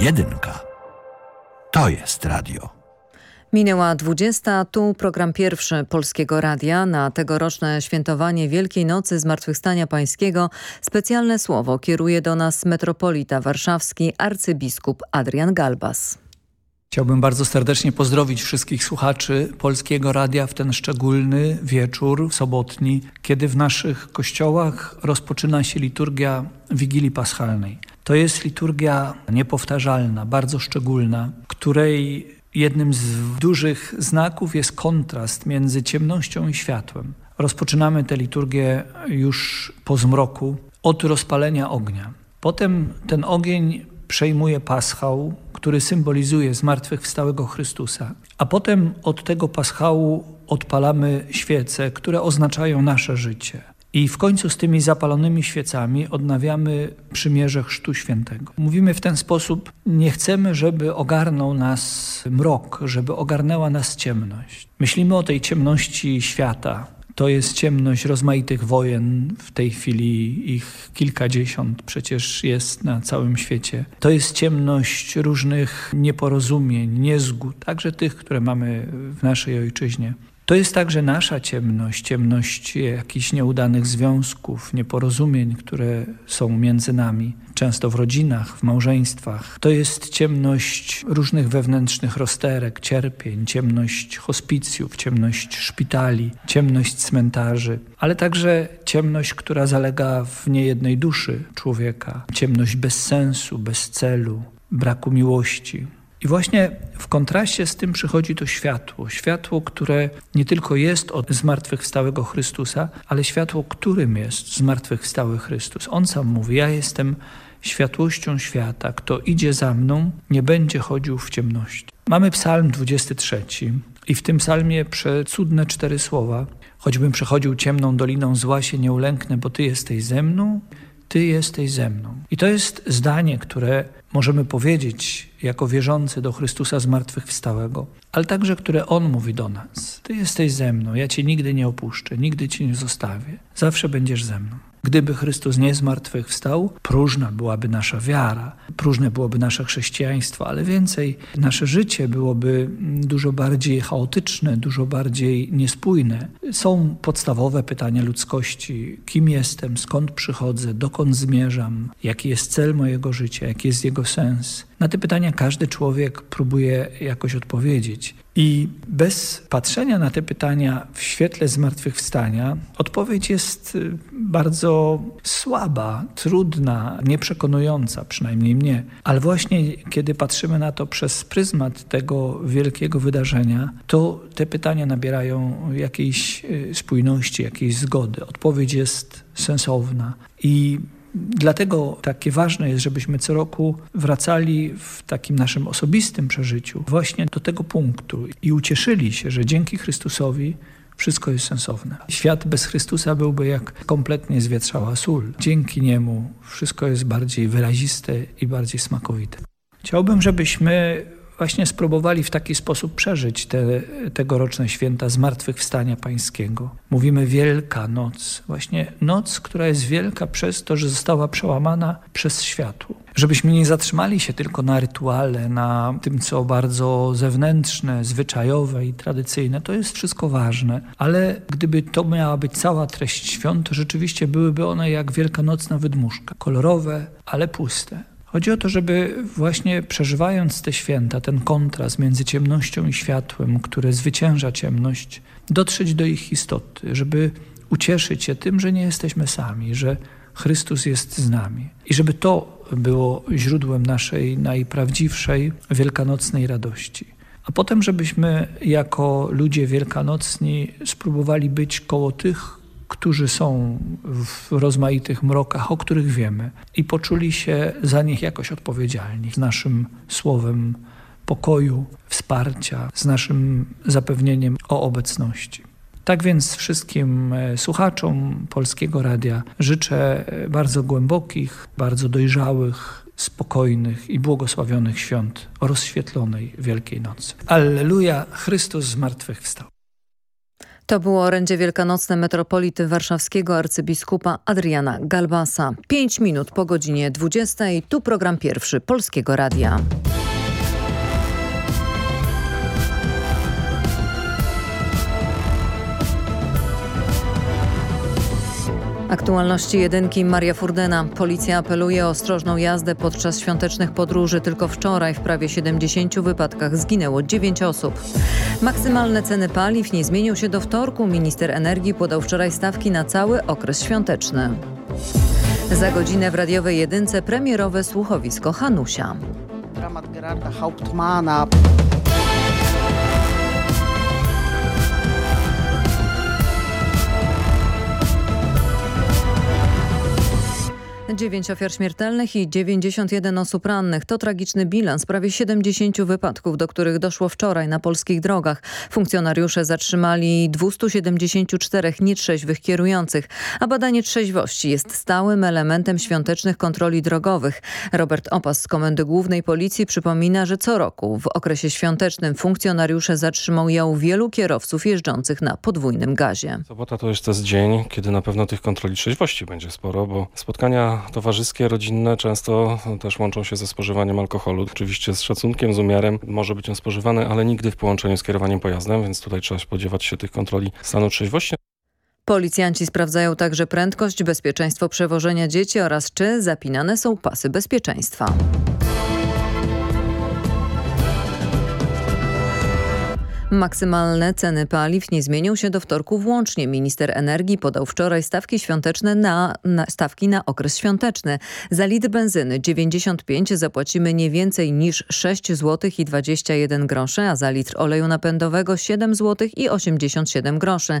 Jedynka. To jest radio. Minęła 20. Tu program pierwszy Polskiego Radia. Na tegoroczne świętowanie Wielkiej Nocy Zmartwychwstania Pańskiego specjalne słowo kieruje do nas metropolita warszawski arcybiskup Adrian Galbas. Chciałbym bardzo serdecznie pozdrowić wszystkich słuchaczy Polskiego Radia w ten szczególny wieczór sobotni, kiedy w naszych kościołach rozpoczyna się liturgia Wigilii Paschalnej. To jest liturgia niepowtarzalna, bardzo szczególna, której jednym z dużych znaków jest kontrast między ciemnością i światłem. Rozpoczynamy tę liturgię już po zmroku od rozpalenia ognia. Potem ten ogień przejmuje paschał, który symbolizuje zmartwychwstałego Chrystusa. A potem od tego paschału odpalamy świece, które oznaczają nasze życie. I w końcu z tymi zapalonymi świecami odnawiamy przymierze Chrztu Świętego. Mówimy w ten sposób, nie chcemy, żeby ogarnął nas mrok, żeby ogarnęła nas ciemność. Myślimy o tej ciemności świata, to jest ciemność rozmaitych wojen, w tej chwili ich kilkadziesiąt przecież jest na całym świecie. To jest ciemność różnych nieporozumień, niezgód, także tych, które mamy w naszej ojczyźnie. To jest także nasza ciemność, ciemność jakichś nieudanych związków, nieporozumień, które są między nami, często w rodzinach, w małżeństwach. To jest ciemność różnych wewnętrznych rozterek, cierpień, ciemność hospicjów, ciemność szpitali, ciemność cmentarzy, ale także ciemność, która zalega w niejednej duszy człowieka, ciemność bez sensu, bez celu, braku miłości, i właśnie w kontraście z tym przychodzi to światło. Światło, które nie tylko jest od zmartwychwstałego Chrystusa, ale światło, którym jest zmartwychwstały Chrystus. On sam mówi, ja jestem światłością świata. Kto idzie za mną, nie będzie chodził w ciemności. Mamy psalm 23 i w tym psalmie przecudne cztery słowa. Choćbym przechodził ciemną doliną zła się nie ulęknę, bo Ty jesteś ze mną, Ty jesteś ze mną. I to jest zdanie, które możemy powiedzieć jako wierzący do Chrystusa zmartwychwstałego, ale także które On mówi do nas. Ty jesteś ze mną, ja Cię nigdy nie opuszczę, nigdy Cię nie zostawię, zawsze będziesz ze mną. Gdyby Chrystus nie zmartwychwstał, próżna byłaby nasza wiara, próżne byłoby nasze chrześcijaństwo, ale więcej, nasze życie byłoby dużo bardziej chaotyczne, dużo bardziej niespójne. Są podstawowe pytania ludzkości. Kim jestem, skąd przychodzę, dokąd zmierzam, jaki jest cel mojego życia, jaki jest jego sens. Na te pytania każdy człowiek próbuje jakoś odpowiedzieć. I bez patrzenia na te pytania w świetle zmartwychwstania, odpowiedź jest y, bardzo słaba, trudna, nieprzekonująca, przynajmniej mnie. Ale właśnie kiedy patrzymy na to przez pryzmat tego wielkiego wydarzenia, to te pytania nabierają jakiejś y, spójności, jakiejś zgody. Odpowiedź jest sensowna i Dlatego takie ważne jest, żebyśmy co roku wracali w takim naszym osobistym przeżyciu właśnie do tego punktu i ucieszyli się, że dzięki Chrystusowi wszystko jest sensowne. Świat bez Chrystusa byłby jak kompletnie zwietrzała sól. Dzięki Niemu wszystko jest bardziej wyraziste i bardziej smakowite. Chciałbym, żebyśmy właśnie spróbowali w taki sposób przeżyć te tegoroczne święta Zmartwychwstania Pańskiego. Mówimy Wielka Noc, właśnie noc, która jest wielka przez to, że została przełamana przez światło. Żebyśmy nie zatrzymali się tylko na rytuale, na tym, co bardzo zewnętrzne, zwyczajowe i tradycyjne. To jest wszystko ważne, ale gdyby to miała być cała treść świąt, to rzeczywiście byłyby one jak wielkanocna wydmuszka. Kolorowe, ale puste. Chodzi o to, żeby właśnie przeżywając te święta, ten kontrast między ciemnością i światłem, które zwycięża ciemność, dotrzeć do ich istoty, żeby ucieszyć się tym, że nie jesteśmy sami, że Chrystus jest z nami. I żeby to było źródłem naszej najprawdziwszej wielkanocnej radości. A potem, żebyśmy jako ludzie wielkanocni spróbowali być koło tych, którzy są w rozmaitych mrokach, o których wiemy i poczuli się za nich jakoś odpowiedzialni z naszym słowem pokoju, wsparcia, z naszym zapewnieniem o obecności. Tak więc wszystkim e, słuchaczom Polskiego Radia życzę e, bardzo głębokich, bardzo dojrzałych, spokojnych i błogosławionych świąt o rozświetlonej Wielkiej Nocy. Alleluja, Chrystus zmartwychwstał. To było orędzie wielkanocne metropolity warszawskiego arcybiskupa Adriana Galbasa. Pięć minut po godzinie 20. Tu program pierwszy Polskiego Radia. Aktualności jedynki Maria Furdena. Policja apeluje o ostrożną jazdę podczas świątecznych podróży. Tylko wczoraj w prawie 70 wypadkach zginęło 9 osób. Maksymalne ceny paliw nie zmienią się do wtorku. Minister energii podał wczoraj stawki na cały okres świąteczny. Za godzinę w radiowej jedynce premierowe słuchowisko Hanusia. Dramat Gerarda Hauptmana. 9 ofiar śmiertelnych i 91 osób rannych. To tragiczny bilans prawie 70 wypadków, do których doszło wczoraj na polskich drogach. Funkcjonariusze zatrzymali 274 nietrzeźwych kierujących, a badanie trzeźwości jest stałym elementem świątecznych kontroli drogowych. Robert Opas z Komendy Głównej Policji przypomina, że co roku w okresie świątecznym funkcjonariusze zatrzymują wielu kierowców jeżdżących na podwójnym gazie. Sobota to jest też dzień, kiedy na pewno tych kontroli trzeźwości będzie sporo, bo spotkania towarzyskie, rodzinne często też łączą się ze spożywaniem alkoholu. Oczywiście z szacunkiem, z umiarem może być on spożywany, ale nigdy w połączeniu z kierowaniem pojazdem, więc tutaj trzeba spodziewać się tych kontroli stanu trzeźwości. Policjanci sprawdzają także prędkość, bezpieczeństwo przewożenia dzieci oraz czy zapinane są pasy bezpieczeństwa. Maksymalne ceny paliw nie zmienią się do wtorku włącznie. Minister energii podał wczoraj stawki świąteczne na, na, stawki na okres świąteczny. Za litr benzyny 95 zapłacimy nie więcej niż 6 zł i 21 groszy, a za litr oleju napędowego 7 zł i 87 groszy.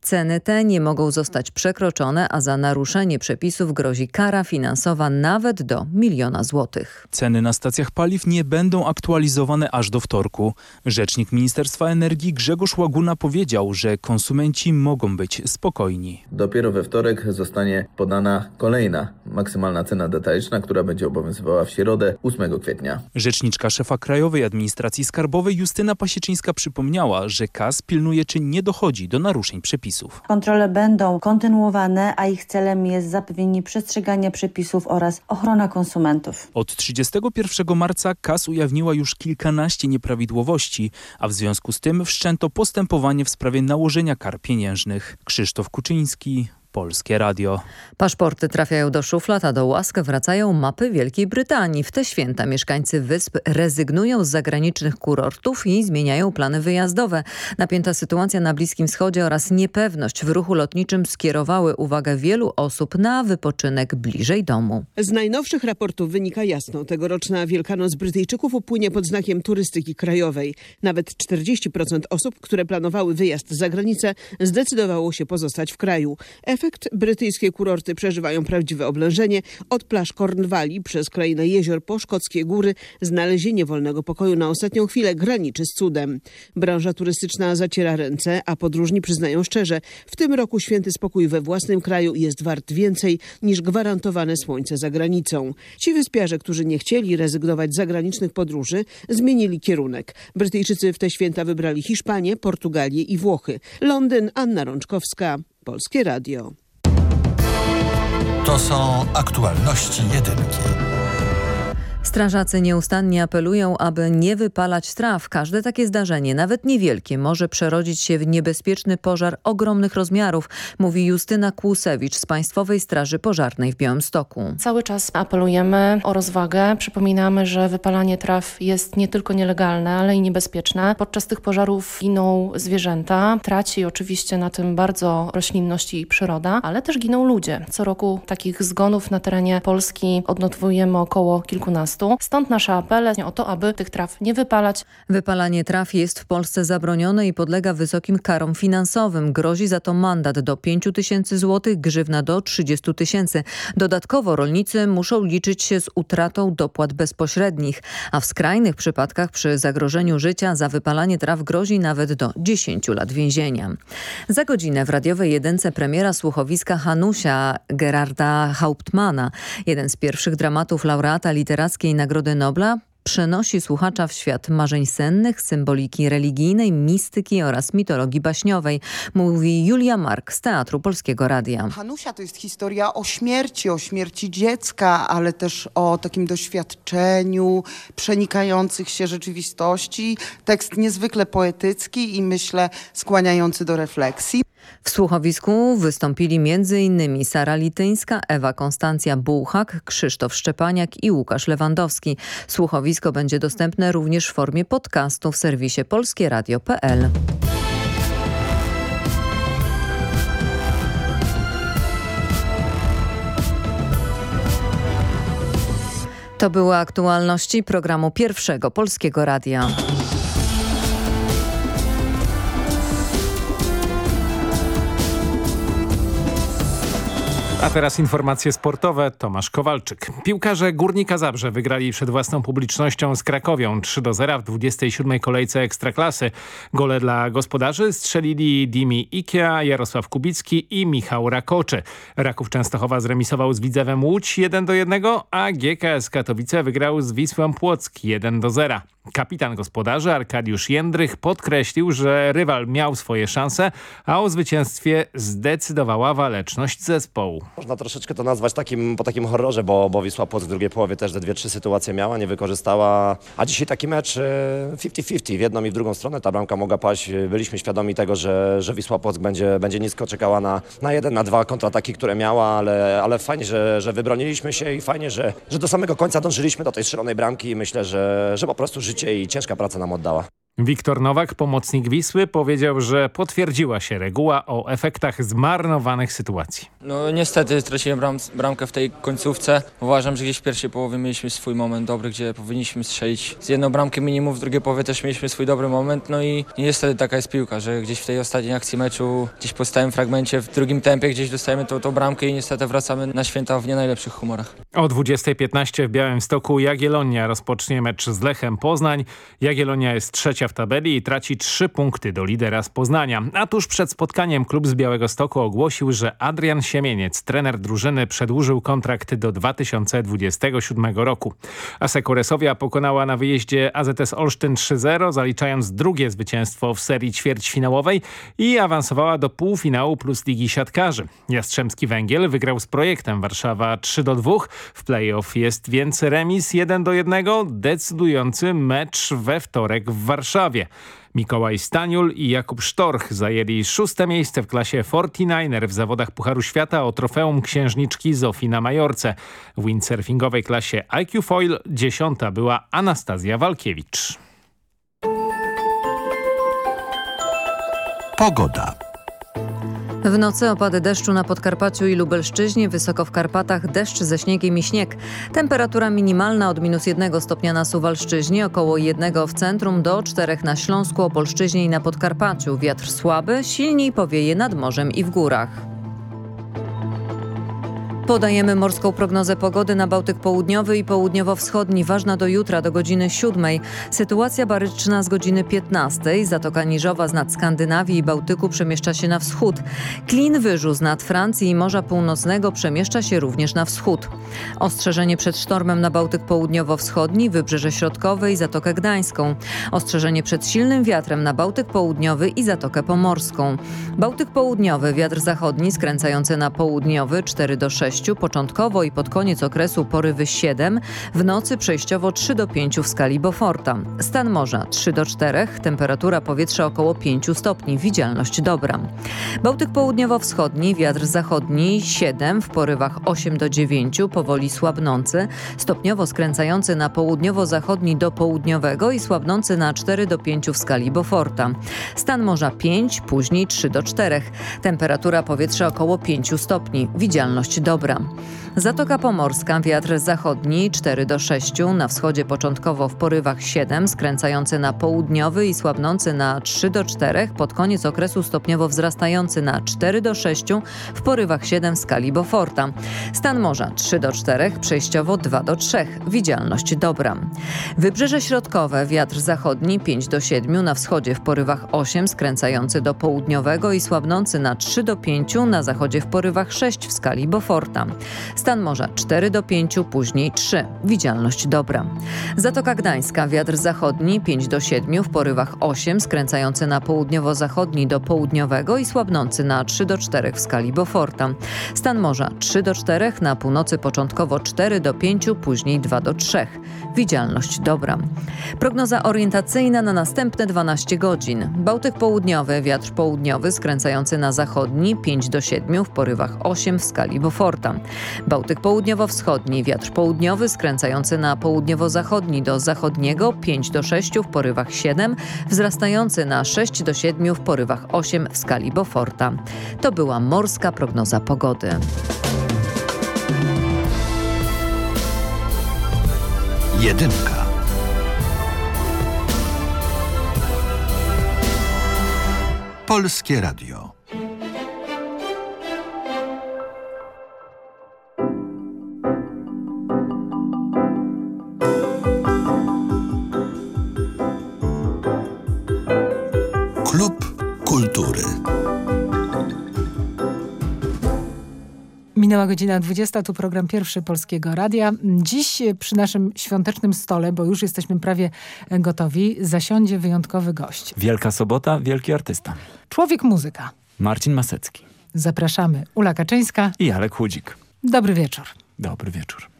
Ceny te nie mogą zostać przekroczone, a za naruszenie przepisów grozi kara finansowa nawet do miliona złotych. Ceny na stacjach paliw nie będą aktualizowane aż do wtorku. Rzecznik Ministerstwa Energii Grzegorz Łaguna powiedział, że konsumenci mogą być spokojni. Dopiero we wtorek zostanie podana kolejna maksymalna cena detaliczna, która będzie obowiązywała w środę 8 kwietnia. Rzeczniczka szefa Krajowej Administracji Skarbowej Justyna Pasieczyńska przypomniała, że KAS pilnuje czy nie dochodzi do naruszeń przepisów. Kontrole będą kontynuowane, a ich celem jest zapewnienie przestrzegania przepisów oraz ochrona konsumentów. Od 31 marca KAS ujawniła już kilkanaście nieprawidłowości, a w związku z tym wszczęto postępowanie w sprawie nałożenia kar pieniężnych. Krzysztof Kuczyński, Polskie Radio. Paszporty trafiają do szuflad, a do łask wracają mapy Wielkiej Brytanii. W te święta mieszkańcy wysp rezygnują z zagranicznych kurortów i zmieniają plany wyjazdowe. Napięta sytuacja na Bliskim Wschodzie oraz niepewność w ruchu lotniczym skierowały uwagę wielu osób na wypoczynek bliżej domu. Z najnowszych raportów wynika jasno, tegoroczna Wielkanoc Brytyjczyków upłynie pod znakiem turystyki krajowej. Nawet 40% osób, które planowały wyjazd za granicę, zdecydowało się pozostać w kraju. Efekt efekt brytyjskie kurorty przeżywają prawdziwe oblężenie. Od plaż Cornwalli przez krainę jezior po szkockie góry znalezienie wolnego pokoju na ostatnią chwilę graniczy z cudem. Branża turystyczna zaciera ręce, a podróżni przyznają szczerze, w tym roku święty spokój we własnym kraju jest wart więcej niż gwarantowane słońce za granicą. Ci wyspiarze, którzy nie chcieli rezygnować z zagranicznych podróży, zmienili kierunek. Brytyjczycy w te święta wybrali Hiszpanię, Portugalię i Włochy. Londyn, Anna Rączkowska. Polskie Radio. To są aktualności jedynki. Strażacy nieustannie apelują, aby nie wypalać traw. Każde takie zdarzenie, nawet niewielkie, może przerodzić się w niebezpieczny pożar ogromnych rozmiarów, mówi Justyna Kłusewicz z Państwowej Straży Pożarnej w Białymstoku. Cały czas apelujemy o rozwagę. Przypominamy, że wypalanie traw jest nie tylko nielegalne, ale i niebezpieczne. Podczas tych pożarów giną zwierzęta. Traci oczywiście na tym bardzo roślinność i przyroda, ale też giną ludzie. Co roku takich zgonów na terenie Polski odnotowujemy około kilkunastu. Stąd nasze apele o to, aby tych traw nie wypalać. Wypalanie traw jest w Polsce zabronione i podlega wysokim karom finansowym. Grozi za to mandat do 5 tysięcy złotych, grzywna do 30 tysięcy. Dodatkowo rolnicy muszą liczyć się z utratą dopłat bezpośrednich, a w skrajnych przypadkach przy zagrożeniu życia za wypalanie traw grozi nawet do 10 lat więzienia. Za godzinę w radiowej jedynce premiera słuchowiska Hanusia Gerarda Hauptmana, jeden z pierwszych dramatów laureata literackiej Nagrody Nobla przenosi słuchacza w świat marzeń sennych, symboliki religijnej, mistyki oraz mitologii baśniowej, mówi Julia Mark z Teatru Polskiego Radia. Hanusia to jest historia o śmierci, o śmierci dziecka, ale też o takim doświadczeniu przenikających się rzeczywistości. Tekst niezwykle poetycki i myślę skłaniający do refleksji. W słuchowisku wystąpili m.in. Sara Lityńska, Ewa Konstancja Bułhak, Krzysztof Szczepaniak i Łukasz Lewandowski. Słuchowisko będzie dostępne również w formie podcastu w serwisie polskieradio.pl. To były aktualności programu Pierwszego Polskiego Radia. A teraz informacje sportowe. Tomasz Kowalczyk. Piłkarze Górnika Zabrze wygrali przed własną publicznością z Krakowią 3 do 0 w 27 kolejce Ekstraklasy. Gole dla gospodarzy strzelili Dimi Ikea, Jarosław Kubicki i Michał Rakoczy. Raków Częstochowa zremisował z Widzewem Łódź 1 do 1, a GKS Katowice wygrał z Wisłą Płock 1 do 0. Kapitan gospodarzy Arkadiusz Jędrych podkreślił, że rywal miał swoje szanse, a o zwycięstwie zdecydowała waleczność zespołu. Można troszeczkę to nazwać takim, po takim horrorze, bo, bo Wisła Płock w drugiej połowie też te dwie, trzy sytuacje miała, nie wykorzystała. A dzisiaj taki mecz 50-50, w jedną i w drugą stronę ta bramka mogła paść. Byliśmy świadomi tego, że, że Wisła Płock będzie, będzie nisko czekała na, na jeden, na dwa kontrataki, które miała, ale, ale fajnie, że, że wybroniliśmy się i fajnie, że, że do samego końca dążyliśmy do tej strzelonej bramki i myślę, że, że po prostu życie i ciężka praca nam oddała. Wiktor Nowak, pomocnik Wisły, powiedział, że potwierdziła się reguła o efektach zmarnowanych sytuacji. No niestety straciłem bram, bramkę w tej końcówce. Uważam, że gdzieś w pierwszej połowie mieliśmy swój moment dobry, gdzie powinniśmy strzelić z jedną bramkę minimum, w drugiej połowie też mieliśmy swój dobry moment. No i niestety taka jest piłka, że gdzieś w tej ostatniej akcji meczu, gdzieś po stałym fragmencie, w drugim tempie gdzieś dostajemy tą, tą bramkę i niestety wracamy na święta w nie najlepszych humorach. O 20.15 w Białymstoku Jagiellonia rozpocznie mecz z Lechem Poznań. Jagiellonia jest trzecia w tabeli i traci trzy punkty do lidera z Poznania. A tuż przed spotkaniem klub z Białego Stoku ogłosił, że Adrian Siemieniec, trener drużyny, przedłużył kontrakt do 2027 roku. Asekuresowia pokonała na wyjeździe AZS Olsztyn 3-0, zaliczając drugie zwycięstwo w serii ćwierćfinałowej i awansowała do półfinału plus Ligi Siatkarzy. Jastrzębski Węgiel wygrał z projektem Warszawa 3-2. W playoff jest więc remis 1-1, decydujący mecz we wtorek w Warszawie. Mikołaj Staniul i Jakub Sztorch zajęli szóste miejsce w klasie 49er w zawodach Pucharu Świata o trofeum księżniczki Zofii na Majorce. W windsurfingowej klasie IQ Foil dziesiąta była Anastazja Walkiewicz. Pogoda. W nocy opady deszczu na Podkarpaciu i Lubelszczyźnie, wysoko w Karpatach deszcz ze śniegiem i śnieg. Temperatura minimalna od minus 1 stopnia na Suwalszczyźnie, około 1 w centrum do 4 na Śląsku, Opolszczyźnie i na Podkarpaciu. Wiatr słaby, silniej powieje nad morzem i w górach. Podajemy morską prognozę pogody na Bałtyk Południowy i Południowo-Wschodni, ważna do jutra, do godziny 7. Sytuacja baryczna z godziny 15. Zatoka Niżowa z nad Skandynawii i Bałtyku przemieszcza się na wschód. Klin Wyżu z nad Francji i Morza Północnego przemieszcza się również na wschód. Ostrzeżenie przed sztormem na Bałtyk Południowo-Wschodni, Wybrzeże Środkowe i Zatokę Gdańską. Ostrzeżenie przed silnym wiatrem na Bałtyk Południowy i Zatokę Pomorską. Bałtyk Południowy, wiatr zachodni skręcający na południowy 4 do 6 początkowo i pod koniec okresu porywy 7, w nocy przejściowo 3 do 5 w skali Beauforta. Stan morza 3 do 4, temperatura powietrza około 5 stopni, widzialność dobra. Bałtyk południowo-wschodni, wiatr zachodni 7, w porywach 8 do 9, powoli słabnący, stopniowo skręcający na południowo-zachodni do południowego i słabnący na 4 do 5 w skali Beauforta. Stan morza 5, później 3 do 4, temperatura powietrza około 5 stopni, widzialność dobra. Dobra. Zatoka Pomorska, wiatr zachodni 4 do 6, na wschodzie początkowo w porywach 7, skręcający na południowy i słabnący na 3 do 4, pod koniec okresu stopniowo wzrastający na 4 do 6, w porywach 7 w skali Beauforta. Stan morza 3 do 4, przejściowo 2 do 3, widzialność dobra. Wybrzeże środkowe, wiatr zachodni 5 do 7, na wschodzie w porywach 8, skręcający do południowego i słabnący na 3 do 5, na zachodzie w porywach 6 w skali Beauforta. Stan morza 4 do 5, później 3. Widzialność dobra. Zatoka Gdańska, wiatr zachodni 5 do 7, w porywach 8, skręcający na południowo-zachodni do południowego i słabnący na 3 do 4 w skali Beauforta. Stan morza 3 do 4, na północy początkowo 4 do 5, później 2 do 3. Widzialność dobra. Prognoza orientacyjna na następne 12 godzin. Bałtyk południowy, wiatr południowy skręcający na zachodni 5 do 7, w porywach 8 w skali Beauforta. Bałtyk południowo-wschodni, wiatr południowy skręcający na południowo-zachodni do zachodniego 5 do 6, w porywach 7, wzrastający na 6 do 7, w porywach 8 w skali Beauforta. To była morska prognoza pogody. Jedynka. Polskie Radio. Minęła godzina 20, tu program pierwszy Polskiego Radia. Dziś przy naszym świątecznym stole, bo już jesteśmy prawie gotowi, zasiądzie wyjątkowy gość. Wielka Sobota, wielki artysta. Człowiek muzyka. Marcin Masecki. Zapraszamy. Ula Kaczyńska i Alek Chudzik. Dobry wieczór. Dobry wieczór.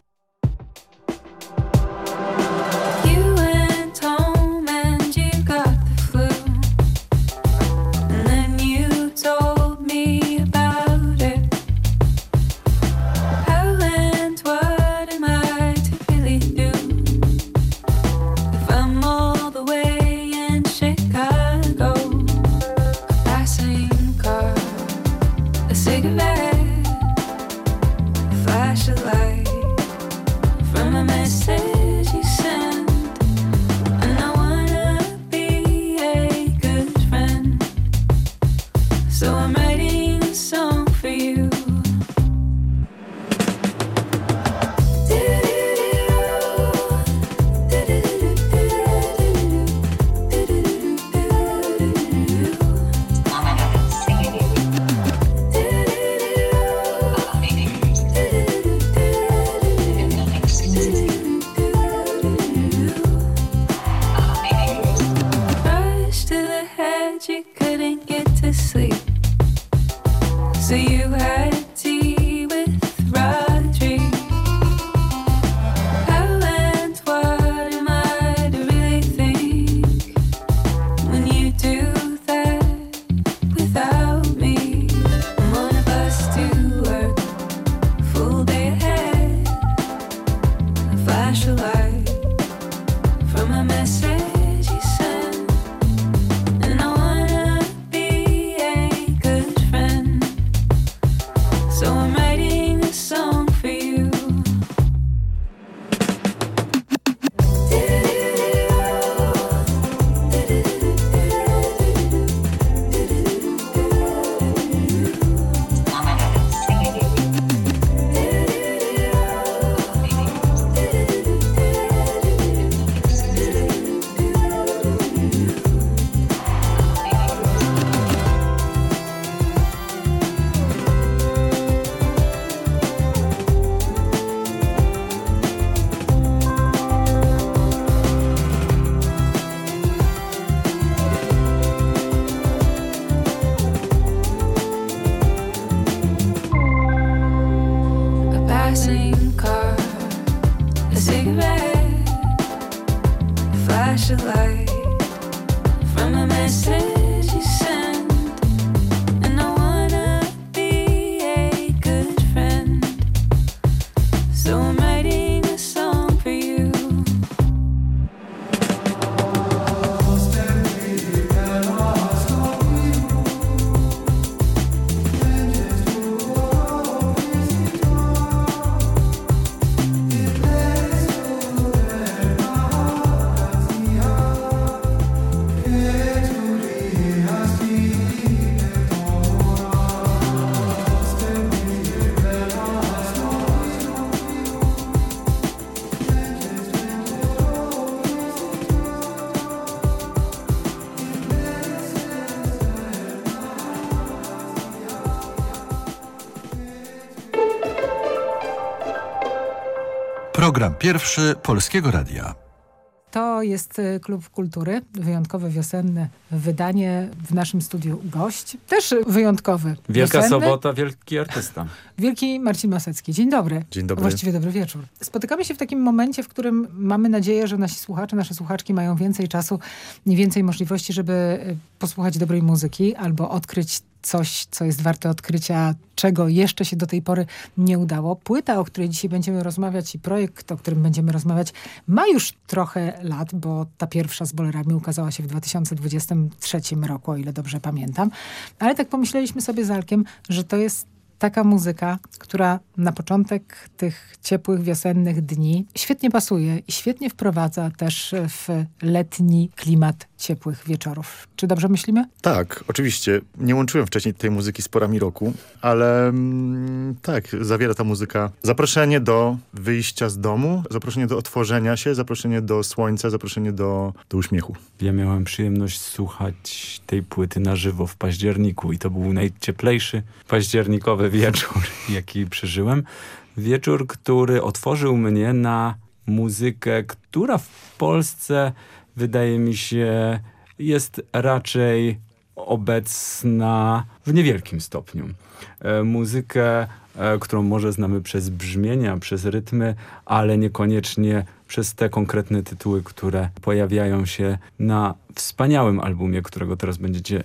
passing car, a cigarette, a flash of light from a message. Pierwszy Polskiego Radia. To jest y, Klub Kultury, wyjątkowe wiosenne wydanie w naszym studiu gość. Też wyjątkowy. Wielka wiosenny. sobota, wielki artysta. Wielki Marcin Masecki. Dzień dobry. Dzień dobry. Właściwie dobry wieczór. Spotykamy się w takim momencie, w którym mamy nadzieję, że nasi słuchacze, nasze słuchaczki mają więcej czasu i więcej możliwości, żeby y, posłuchać dobrej muzyki albo odkryć coś, co jest warte odkrycia, czego jeszcze się do tej pory nie udało. Płyta, o której dzisiaj będziemy rozmawiać i projekt, o którym będziemy rozmawiać, ma już trochę lat, bo ta pierwsza z bolerami ukazała się w 2023 roku, o ile dobrze pamiętam. Ale tak pomyśleliśmy sobie z Alkiem, że to jest taka muzyka, która na początek tych ciepłych, wiosennych dni świetnie pasuje i świetnie wprowadza też w letni klimat ciepłych wieczorów. Czy dobrze myślimy? Tak, oczywiście. Nie łączyłem wcześniej tej muzyki z porami roku, ale mm, tak, zawiera ta muzyka zaproszenie do wyjścia z domu, zaproszenie do otworzenia się, zaproszenie do słońca, zaproszenie do, do uśmiechu. Ja miałem przyjemność słuchać tej płyty na żywo w październiku i to był najcieplejszy październikowy wieczór, jaki przeżyłem. Wieczór, który otworzył mnie na muzykę, która w Polsce wydaje mi się jest raczej obecna w niewielkim stopniu. E, muzykę, e, którą może znamy przez brzmienia, przez rytmy, ale niekoniecznie przez te konkretne tytuły, które pojawiają się na wspaniałym albumie, którego teraz będziecie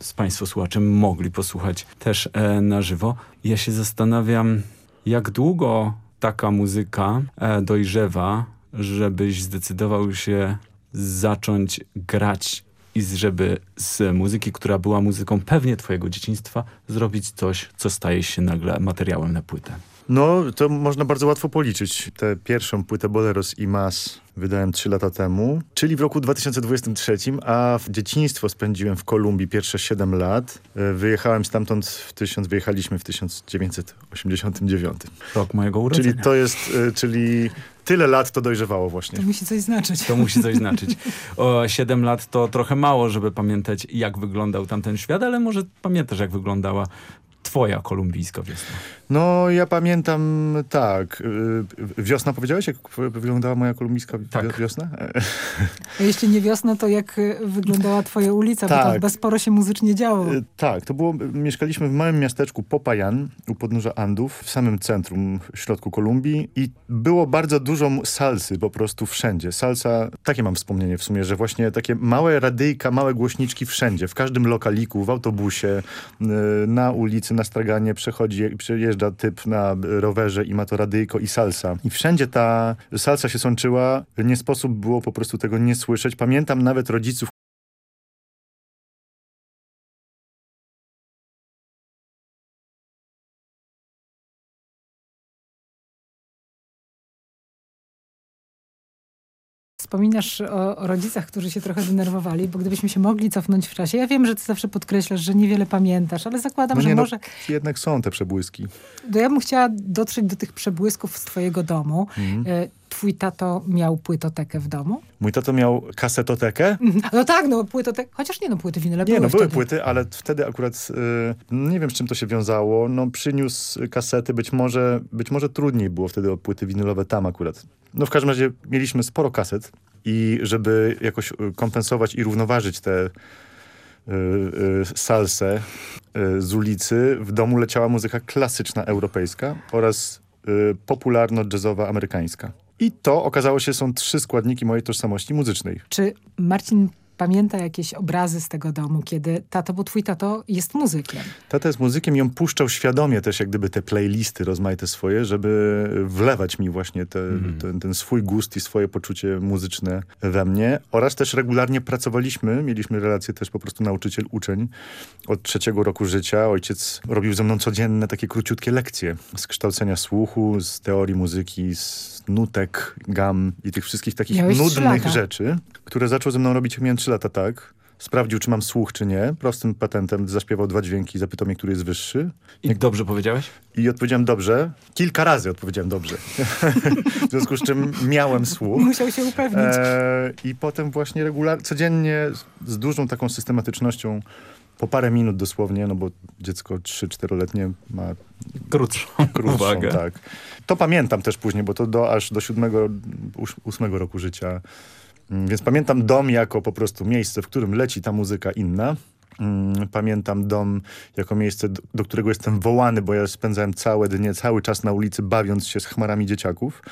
z Państwo słuchaczem mogli posłuchać też e, na żywo. Ja się zastanawiam, jak długo taka muzyka dojrzewa, żebyś zdecydował się zacząć grać i żeby z muzyki, która była muzyką pewnie twojego dzieciństwa, zrobić coś, co staje się nagle materiałem na płytę. No, to można bardzo łatwo policzyć. Tę pierwszą płytę Boleros i Mas wydałem 3 lata temu, czyli w roku 2023, a w dzieciństwo spędziłem w Kolumbii pierwsze 7 lat. E, Wyjechałem stamtąd w 1000, wyjechaliśmy w 1989. Rok mojego urodzenia. Czyli to jest, e, czyli tyle lat to dojrzewało właśnie. To musi coś znaczyć. To musi coś znaczyć. O, 7 lat to trochę mało, żeby pamiętać, jak wyglądał tamten świat, ale może pamiętasz, jak wyglądała twoja kolumbijska wiosna. No, ja pamiętam, tak. y, Wiosna powiedziałeś, jak wyglądała moja kolumbijska Tak. wiosna? A jeśli nie wiosna, to jak y, wyglądała twoja ulica? Bo Tak. tam bezsporo się muzycznie działo. Y, Tak, to było, mieszkaliśmy w małym miasteczku Popayan u podnóża Andów, w samym centrum, w środku Kolumbii i było bardzo dużo salsy po prostu wszędzie. Salsa, takie mam wspomnienie w sumie, że właśnie takie małe radyjka, małe głośniczki wszędzie, w każdym lokaliku, w autobusie, na ulicy, na straganie przechodzi, przejeżdża typ na rowerze i ma to radyjko i salsa. I wszędzie ta salsa się sączyła, nie sposób było po prostu tego nie słyszeć. Pamiętam nawet rodziców, Wspominasz o, o rodzicach, którzy się trochę denerwowali, bo gdybyśmy się mogli cofnąć w czasie, ja wiem, że ty zawsze podkreślasz, że niewiele pamiętasz, ale zakładam, no że nie, no, może... jednak są te przebłyski. To ja bym chciała dotrzeć do tych przebłysków z twojego domu. Mhm. Twój tato miał płytotekę w domu? Mój tato miał kasetotekę. No tak, no płytotek, chociaż nie no, płyty winyle Nie, były no były wtedy. płyty, ale wtedy akurat y, nie wiem, z czym to się wiązało. No przyniósł kasety, być może, być może trudniej było wtedy o płyty winylowe tam akurat. No w każdym razie mieliśmy sporo kaset i żeby jakoś y, kompensować i równoważyć te y, y, salsę z ulicy, w domu leciała muzyka klasyczna europejska oraz popularno-jazzowa amerykańska. I to okazało się są trzy składniki mojej tożsamości muzycznej. Czy Marcin pamięta jakieś obrazy z tego domu, kiedy tato, bo twój tato jest muzykiem. Tata jest muzykiem i on puszczał świadomie też jak gdyby te playlisty rozmaite swoje, żeby wlewać mi właśnie te, ten, ten swój gust i swoje poczucie muzyczne we mnie. Oraz też regularnie pracowaliśmy, mieliśmy relacje też po prostu nauczyciel-uczeń od trzeciego roku życia. Ojciec robił ze mną codzienne takie króciutkie lekcje z kształcenia słuchu, z teorii muzyki, z nutek, gam i tych wszystkich takich Miałeś nudnych rzeczy, które zaczął ze mną robić jak miałem trzy lata, tak. Sprawdził, czy mam słuch, czy nie. Prostym patentem zaśpiewał dwa dźwięki, zapytał mnie, który jest wyższy. I dobrze powiedziałeś? I odpowiedziałem dobrze. Kilka razy odpowiedziałem dobrze. w związku z czym miałem słuch. Musiał się upewnić. E, I potem właśnie regularnie, codziennie z dużą taką systematycznością po parę minut dosłownie, no bo dziecko 3-4-letnie ma krótszą, krótszą uwagę. Tak. To pamiętam też później, bo to do, aż do siódmego, ósmego roku życia. Mm, więc pamiętam dom jako po prostu miejsce, w którym leci ta muzyka inna. Mm, pamiętam dom jako miejsce, do, do którego jestem wołany, bo ja spędzałem całe dnie, cały czas na ulicy, bawiąc się z chmarami dzieciaków.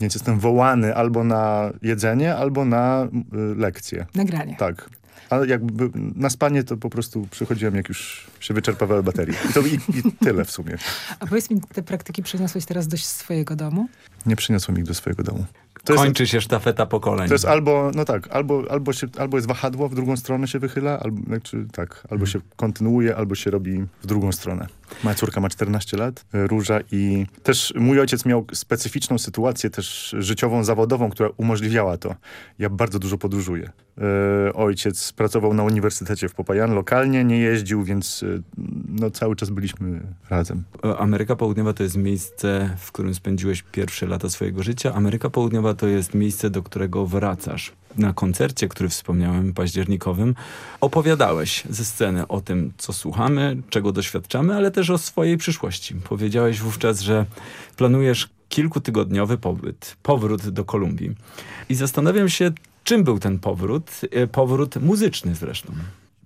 Więc jestem wołany albo na jedzenie, albo na y, lekcje. Nagranie. Tak. Ale jakby na spanie to po prostu przychodziłem, jak już się wyczerpawały baterie. I to i, i tyle w sumie. A powiedz mi, te praktyki przeniosłeś teraz do swojego domu? Nie przyniosłem ich do swojego domu. To Kończy jest, się sztafeta pokoleń. To jest albo, no tak, albo, albo, się, albo jest wahadło, w drugą stronę się wychyla, albo, znaczy, tak, albo się kontynuuje, albo się robi w drugą stronę. Moja córka ma 14 lat, Róża i też mój ojciec miał specyficzną sytuację też życiową, zawodową, która umożliwiała to. Ja bardzo dużo podróżuję. E, ojciec pracował na uniwersytecie w Popayan, lokalnie nie jeździł, więc e, no, cały czas byliśmy razem. Ameryka Południowa to jest miejsce, w którym spędziłeś pierwsze lata swojego życia. Ameryka Południowa to jest miejsce, do którego wracasz. Na koncercie, który wspomniałem, październikowym, opowiadałeś ze sceny o tym, co słuchamy, czego doświadczamy, ale też o swojej przyszłości. Powiedziałeś wówczas, że planujesz kilkutygodniowy pobyt, powrót do Kolumbii. I zastanawiam się, czym był ten powrót, e, powrót muzyczny zresztą.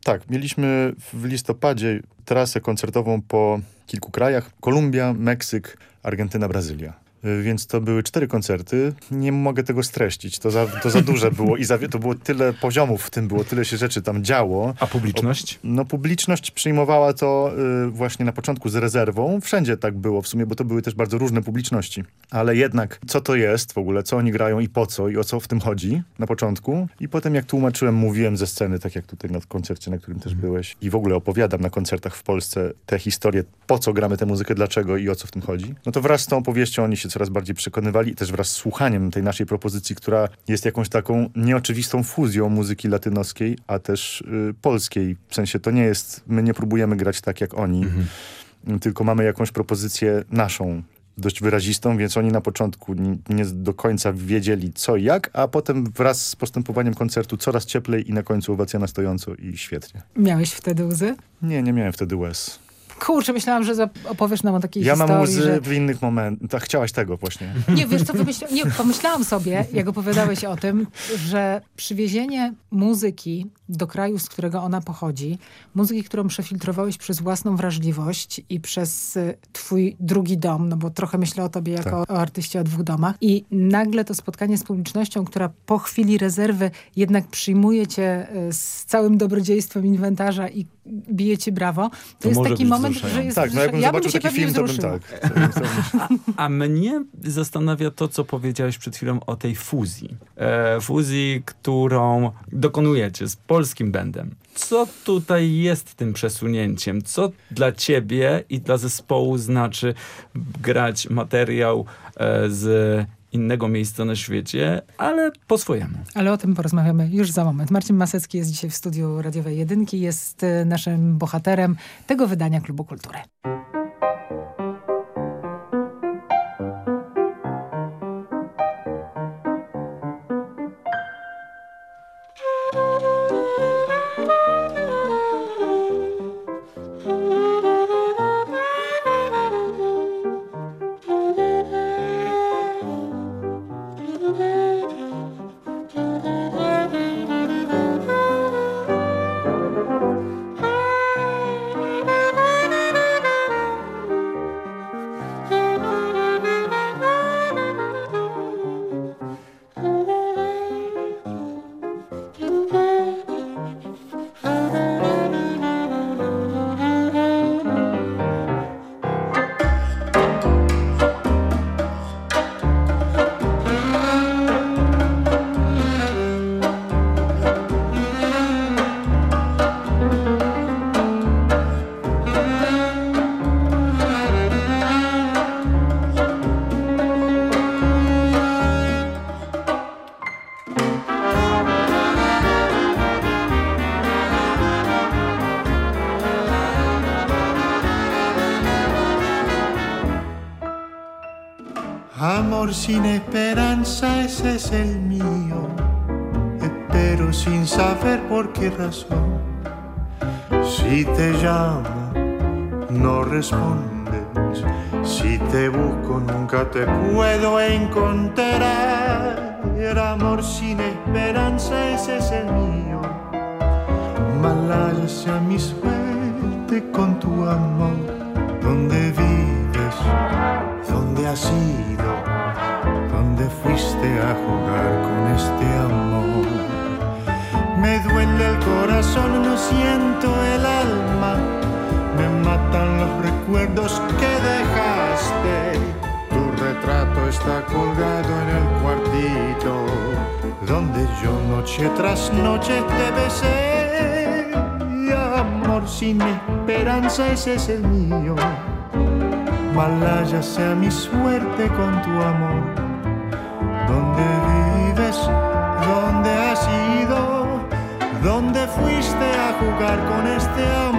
Tak, mieliśmy w listopadzie trasę koncertową po kilku krajach. Kolumbia, Meksyk, Argentyna, Brazylia. Więc to były cztery koncerty. Nie mogę tego streścić. To za, to za duże było i za, to było tyle poziomów w tym, było tyle się rzeczy tam działo. A publiczność? O, no publiczność przyjmowała to y, właśnie na początku z rezerwą. Wszędzie tak było w sumie, bo to były też bardzo różne publiczności. Ale jednak co to jest w ogóle, co oni grają i po co i o co w tym chodzi na początku. I potem jak tłumaczyłem, mówiłem ze sceny, tak jak tutaj na koncercie, na którym też mhm. byłeś. I w ogóle opowiadam na koncertach w Polsce te historie, po co gramy tę muzykę, dlaczego i o co w tym chodzi. No to wraz z tą opowieścią oni się coraz bardziej przekonywali i też wraz z słuchaniem tej naszej propozycji, która jest jakąś taką nieoczywistą fuzją muzyki latynoskiej, a też y, polskiej. W sensie to nie jest, my nie próbujemy grać tak jak oni, mhm. tylko mamy jakąś propozycję naszą, dość wyrazistą, więc oni na początku nie, nie, do końca wiedzieli co i jak, a potem wraz z postępowaniem koncertu coraz cieplej i na końcu owacja na stojąco i świetnie. Miałeś wtedy łzy? Nie, nie miałem wtedy łez. Kurczę, myślałam, że opowiesz nam o takiej ja historii. Ja mam łzy że... w innych momentach. Chciałaś tego właśnie. Nie, wiesz co, wymyśla... nie, pomyślałam sobie, jak opowiadałeś o tym, że przywiezienie muzyki do kraju, z którego ona pochodzi, muzyki, którą przefiltrowałeś przez własną wrażliwość i przez y, twój drugi dom, no bo trochę myślę o tobie jako tak. o artyście o dwóch domach i nagle to spotkanie z publicznością, która po chwili rezerwy jednak przyjmuje cię y, z całym dobrodziejstwem inwentarza i bije ci brawo, to, to jest taki moment, że jest Tak, no jakbym ja zobaczył taki film, to bym tak. a, a, mnie zastanawia to, co powiedziałeś przed chwilą o tej fuzji. E, fuzji, którą dokonujecie z polskim bandem. Co tutaj jest tym przesunięciem? Co dla ciebie i dla zespołu znaczy grać materiał e, z innego miejsca na świecie, ale po swojemu. Ale o tym porozmawiamy już za moment. Marcin Masecki jest dzisiaj w studiu radiowej Jedynki, jest e, naszym bohaterem tego wydania Klubu Kultury. ¿Dónde has ido? ¿Dónde fuiste a jugar con este amor? Me duele el corazón, no siento el alma. Me matan los recuerdos que dejaste. Tu retrato está colgado en el cuartito donde yo noche tras noche te besé. Amor sin esperanza, ese es el mío. Malaya sea mi suerte con tu amor. ¿Dónde vives? ¿Dónde has ido? ¿Dónde fuiste a jugar con este amor?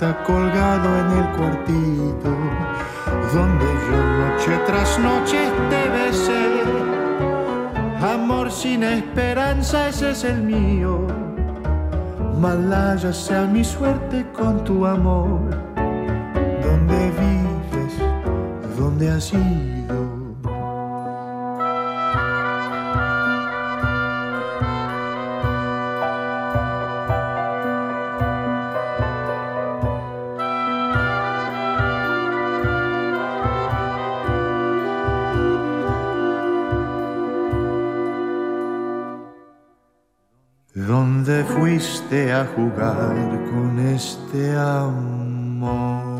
Está colgado en el cuartito donde yo noche tras noche te besé. Amor sin esperanza, ese es el mío. Malaya sea mi suerte con tu amor. ¿Dónde vives? ¿Dónde has ido? ¿Dónde fuiste a jugar con este amor?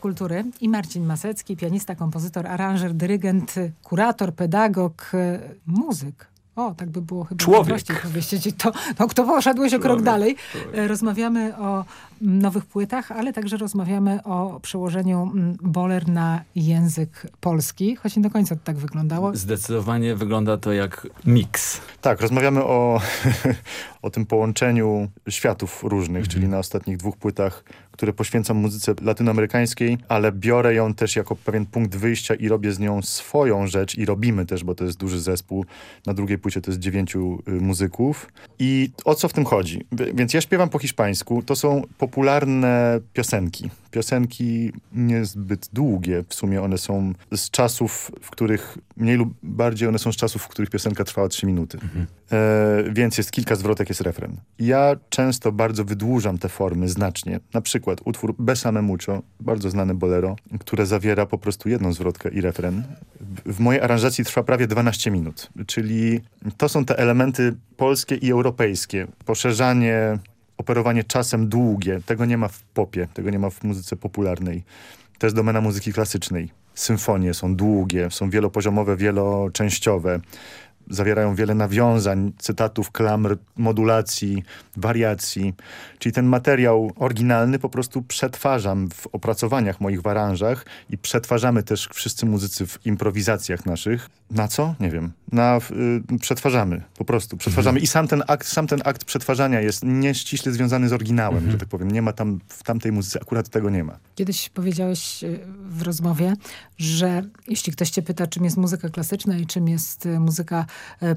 Kultury i Marcin Masecki, pianista, kompozytor, aranżer, dyrygent, kurator, pedagog, e, muzyk. O, tak by było chyba Człowiek. prościej powiedzieć. To, no, kto poszedłeś o krok Człowiek, dalej. człowiek. E, Rozmawiamy o nowych płytach, ale także rozmawiamy o przełożeniu mm, boler na język polski, choć nie do końca to tak wyglądało. Zdecydowanie wygląda to jak miks. Tak, rozmawiamy o, o tym połączeniu światów różnych, czyli na ostatnich dwóch płytach, które poświęcam muzyce latynoamerykańskiej, ale biorę ją też jako pewien punkt wyjścia i robię z nią swoją rzecz i robimy też, bo to jest duży zespół. Na drugiej płycie to jest dziewięciu y, muzyków. I o co w tym chodzi? Więc ja śpiewam po hiszpańsku. To są popularne piosenki. Piosenki niezbyt długie. W sumie one są z czasów, w których mniej lub bardziej one są z czasów, w których piosenka trwała trzy minuty. E, więc jest kilka zwrotek, jest refren. Ja często bardzo wydłużam te formy znacznie. Na przykład utwór Besame Mucho, bardzo znane bolero, które zawiera po prostu jedną zwrotkę i refren. W mojej aranżacji trwa prawie 12 minut, czyli to są te elementy polskie i europejskie. Poszerzanie, operowanie czasem długie. Tego nie ma w popie, tego nie ma w muzyce popularnej. To jest domena muzyki klasycznej. Symfonie są długie, są wielopoziomowe, wieloczęściowe zawierają wiele nawiązań, cytatów, klamr, modulacji, wariacji. Czyli ten materiał oryginalny po prostu przetwarzam w opracowaniach moich w aranżach i przetwarzamy też wszyscy muzycy w improwizacjach naszych. Na co? Nie wiem. Na, y, przetwarzamy, po prostu. Przetwarzamy mhm. i sam ten, akt, sam ten akt przetwarzania jest nieściśle związany z oryginałem, mhm. że tak powiem. Nie ma tam, w tamtej muzyce akurat tego nie ma. Kiedyś powiedziałeś y, w rozmowie, że jeśli ktoś cię pyta, czym jest muzyka klasyczna i czym jest y, muzyka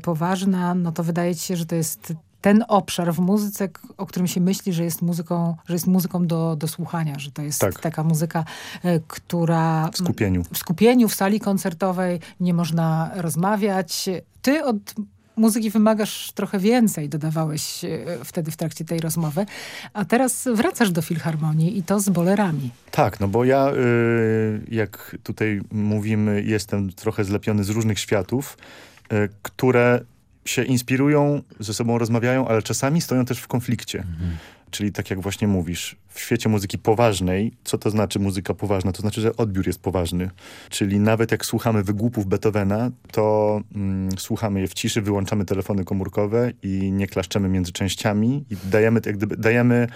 poważna, no to wydaje ci się, że to jest ten obszar w muzyce, o którym się myśli, że jest muzyką, że jest muzyką do, do słuchania, że to jest tak. taka muzyka, e, która... W skupieniu. W skupieniu, w sali koncertowej nie można rozmawiać. Ty od muzyki wymagasz trochę więcej, dodawałeś e, wtedy w trakcie tej rozmowy, a teraz wracasz do filharmonii i to z bolerami. Tak, no bo ja, jak tutaj mówimy, jestem trochę zlepiony z różnych światów, które się inspirują, ze sobą rozmawiają, ale czasami stoją też w konflikcie. Mhm. Czyli tak jak właśnie mówisz, w świecie muzyki poważnej, co to znaczy muzyka poważna? To znaczy, że odbiór jest poważny. Czyli nawet jak słuchamy wygłupów Beethovena, to mm, słuchamy je w ciszy, wyłączamy telefony komórkowe i nie klaszczemy między częściami i dajemy, jak gdyby, dajemy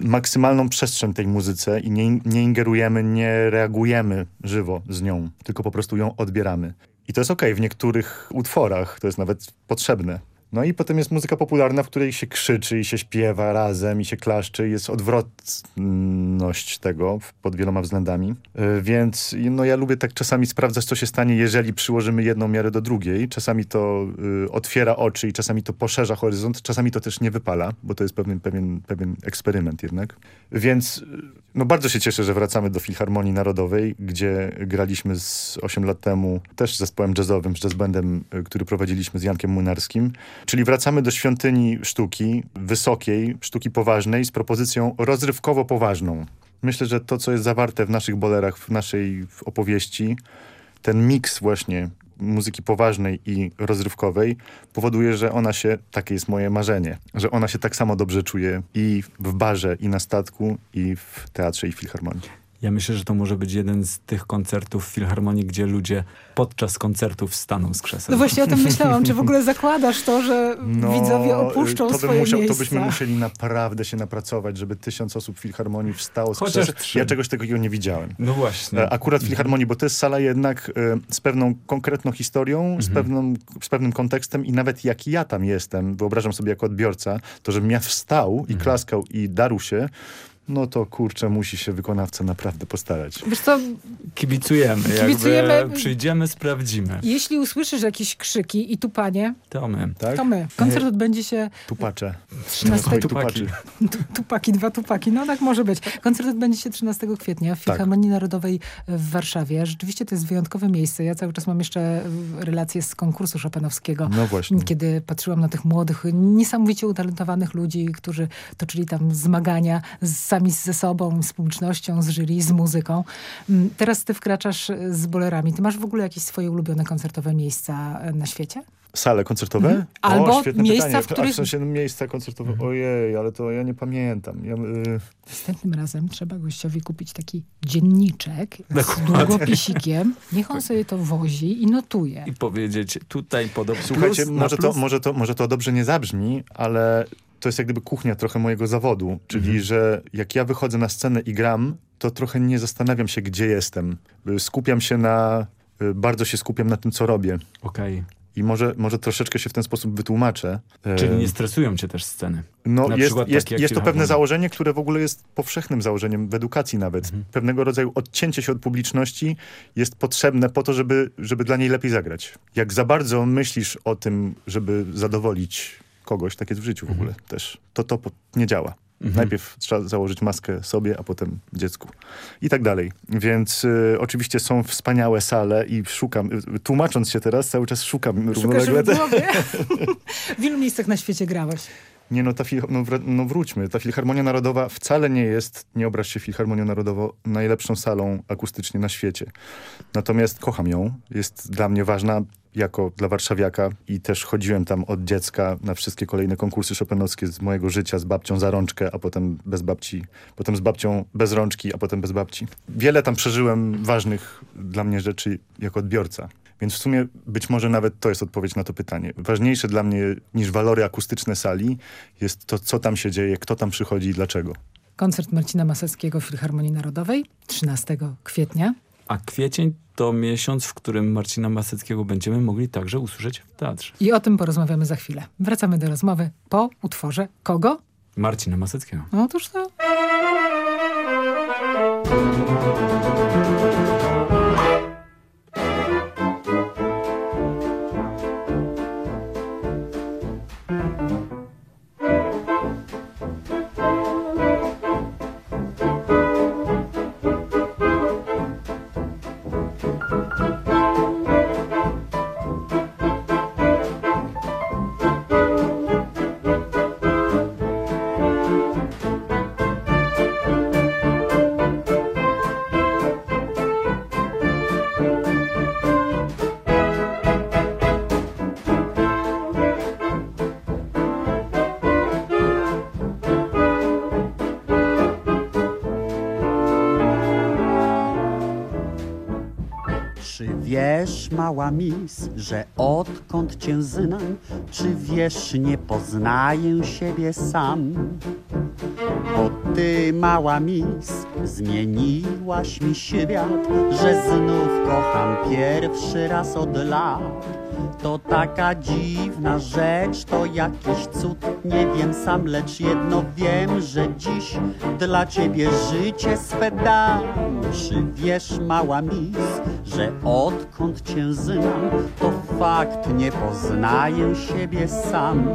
maksymalną przestrzeń tej muzyce i nie, nie ingerujemy, nie reagujemy żywo z nią, tylko po prostu ją odbieramy. I to jest okej, okay. w niektórych utworach to jest nawet potrzebne. No i potem jest muzyka popularna, w której się krzyczy i się śpiewa razem i się klaszczy. Jest odwrotność tego pod wieloma względami. E, więc no ja lubię tak czasami sprawdzać, co się stanie, jeżeli przyłożymy jedną miarę do drugiej. Czasami to y, otwiera oczy i czasami to poszerza horyzont. Czasami to też nie wypala, bo to jest pewien, pewien, pewien eksperyment jednak. Więc no bardzo się cieszę, że wracamy do Filharmonii Narodowej, gdzie graliśmy z 8 lat temu też z zespołem jazzowym, z jazzbandem, y, który prowadziliśmy z Jankiem Młynarskim. Czyli wracamy do świątyni sztuki, wysokiej, sztuki poważnej, z propozycją rozrywkowo-poważną. Myślę, że to, co jest zawarte w naszych bolerach, w naszej opowieści, ten miks właśnie muzyki poważnej i rozrywkowej powoduje, że ona się, takie jest moje marzenie, że ona się tak samo dobrze czuje i w barze, i na statku, i w teatrze, i w filharmonii. Ja myślę, że to może być jeden z tych koncertów w Filharmonii, gdzie ludzie podczas koncertów staną z krzeseł. No właśnie o tym myślałam. Czy w ogóle zakładasz to, że no, widzowie opuszczą to swoje musiał, miejsca? To byśmy musieli naprawdę się napracować, żeby tysiąc osób w Filharmonii wstało z Chociaż krzeseł. Ja czegoś takiego nie widziałem. No właśnie. E, akurat w Filharmonii, bo to jest sala jednak e, z pewną konkretną historią, mhm. z, pewną, z pewnym kontekstem i nawet jak ja tam jestem, wyobrażam sobie jako odbiorca, to żebym ja wstał i mhm. klaskał i darł się, no to kurczę, musi się wykonawca naprawdę postarać. Wiesz co? Kibicujemy. Kibicujemy. Jakby przyjdziemy, sprawdzimy. Jeśli usłyszysz jakieś krzyki i tupanie, to my. Tak? To my. Koncert odbędzie się... Tupacze. 13... Tupaki. Tupaki, dwa tupaki. No tak może być. Koncert odbędzie się 13 kwietnia w tak. Filharmonii tak. Narodowej w Warszawie. Rzeczywiście to jest wyjątkowe miejsce. Ja cały czas mam jeszcze relacje z konkursu Chopinowskiego. No właśnie. Kiedy patrzyłam na tych młodych, niesamowicie utalentowanych ludzi, którzy toczyli tam zmagania z sami ze sobą, z publicznością, z jury, z muzyką. Mm, teraz ty wkraczasz z bolerami. Ty masz w ogóle jakieś swoje ulubione koncertowe miejsca e, na świecie? Sale koncertowe? Mhm. Albo o, miejsca, pytanie. w których... A w sensie miejsca koncertowe, mhm. ojej, ale to ja nie pamiętam. Ja, y... Następnym razem trzeba gościowi kupić taki dzienniczek z długopisikiem. Niech on sobie to wozi i notuje. I powiedzieć, tutaj podobnie. Słuchajcie, może to, może, to, może to dobrze nie zabrzmi, ale to jest jak gdyby kuchnia trochę mojego zawodu, czyli mhm. że jak ja wychodzę na scenę i gram, to trochę nie zastanawiam się, gdzie jestem. Skupiam się na, bardzo się skupiam na tym, co robię. Okej. Okay. I może, może troszeczkę się w ten sposób wytłumaczę. Czyli nie stresują cię też sceny? No na jest, jest, jest to pewne założenie, które w ogóle jest powszechnym założeniem w edukacji nawet. Mhm. Pewnego rodzaju odcięcie się od publiczności jest potrzebne po to, żeby, żeby dla niej lepiej zagrać. Jak za bardzo myślisz o tym, żeby zadowolić kogoś, tak jest w życiu w ogóle mhm. też, to to nie działa. Mhm. Najpierw trzeba założyć maskę sobie, a potem dziecku. I tak dalej. Więc y, oczywiście są wspaniałe sale i szukam, y, tłumacząc się teraz, cały czas szukam równolegle. w głowie? w ilu miejscach na świecie grałeś? Nie, no, ta no, no wróćmy. Ta Filharmonia Narodowa wcale nie jest, nie obraź się Filharmonią Narodową, najlepszą salą akustycznie na świecie. Natomiast kocham ją. Jest dla mnie ważna jako dla warszawiaka i też chodziłem tam od dziecka na wszystkie kolejne konkursy szopenowskie z mojego życia, z babcią za rączkę, a potem bez babci, potem z babcią bez rączki, a potem bez babci. Wiele tam przeżyłem ważnych dla mnie rzeczy jako odbiorca. Więc w sumie być może nawet to jest odpowiedź na to pytanie. Ważniejsze dla mnie niż walory akustyczne sali jest to, co tam się dzieje, kto tam przychodzi i dlaczego. Koncert Marcina Maseckiego w Filharmonii Narodowej 13 kwietnia. A kwiecień to miesiąc, w którym Marcina Maseckiego będziemy mogli także usłyszeć w teatrze. I o tym porozmawiamy za chwilę. Wracamy do rozmowy po utworze kogo? Marcina Maseckiego. Otóż to. Mała mis, że odkąd cię znam, czy wiesz, nie poznaję siebie sam? Bo ty, mała mis, zmieniłaś mi świat, że znów kocham pierwszy raz od lat. To taka dziwna rzecz, to jakiś cud, nie wiem sam, lecz jedno wiem, że dziś dla ciebie życie swe dam. Czy wiesz, mała mis, że odkąd cię znam, to fakt nie poznaję siebie sam.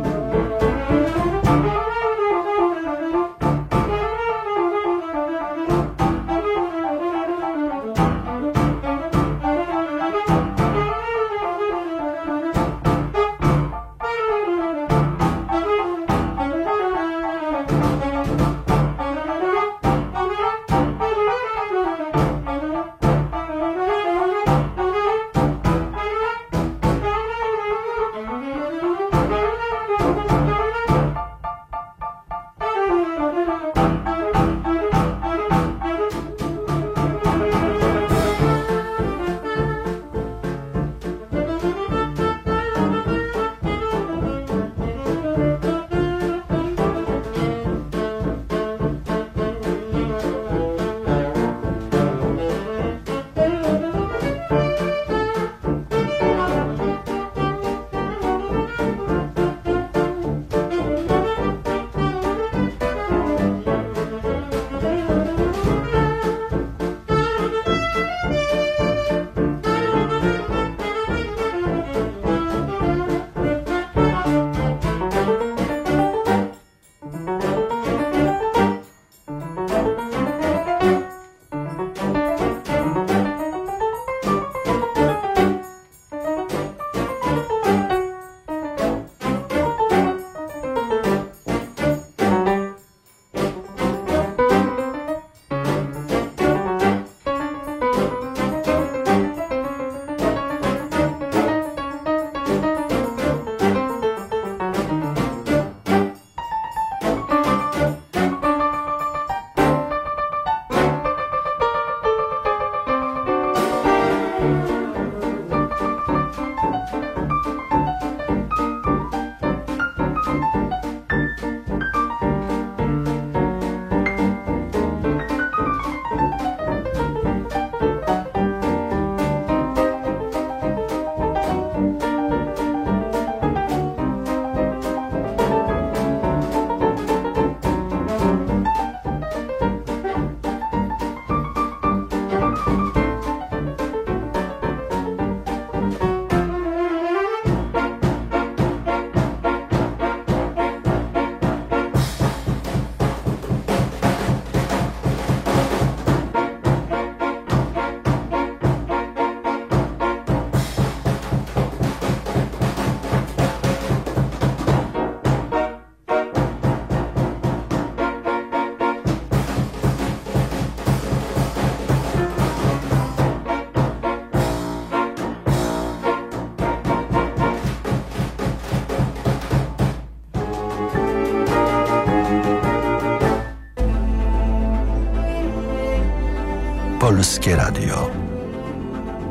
Polskie Radio.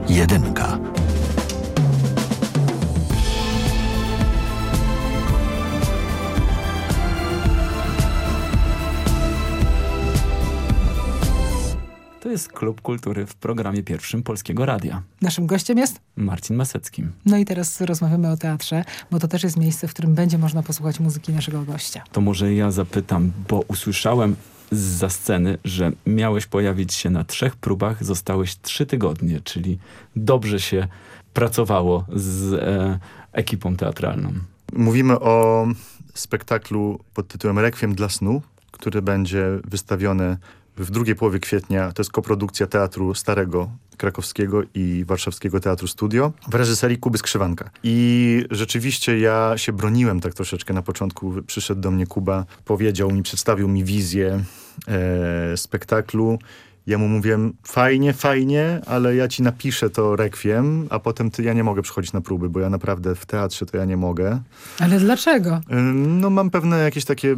Jedynka. To jest Klub Kultury w programie pierwszym Polskiego Radia. Naszym gościem jest Marcin Maseckim. No i teraz rozmawiamy o teatrze, bo to też jest miejsce, w którym będzie można posłuchać muzyki naszego gościa. To może ja zapytam, bo usłyszałem za sceny, że miałeś pojawić się na trzech próbach, zostałeś trzy tygodnie, czyli dobrze się pracowało z e, ekipą teatralną. Mówimy o spektaklu pod tytułem Rekwiem dla snu, który będzie wystawiony w drugiej połowie kwietnia. To jest koprodukcja Teatru Starego Krakowskiego i Warszawskiego Teatru Studio w reżyserii Kuby Skrzywanka. I rzeczywiście ja się broniłem tak troszeczkę na początku. Przyszedł do mnie Kuba, powiedział mi, przedstawił mi wizję e, spektaklu ja mu mówię, fajnie, fajnie, ale ja ci napiszę to rekwiem, a potem ty, ja nie mogę przychodzić na próby, bo ja naprawdę w teatrze to ja nie mogę. Ale dlaczego? No mam pewne jakieś takie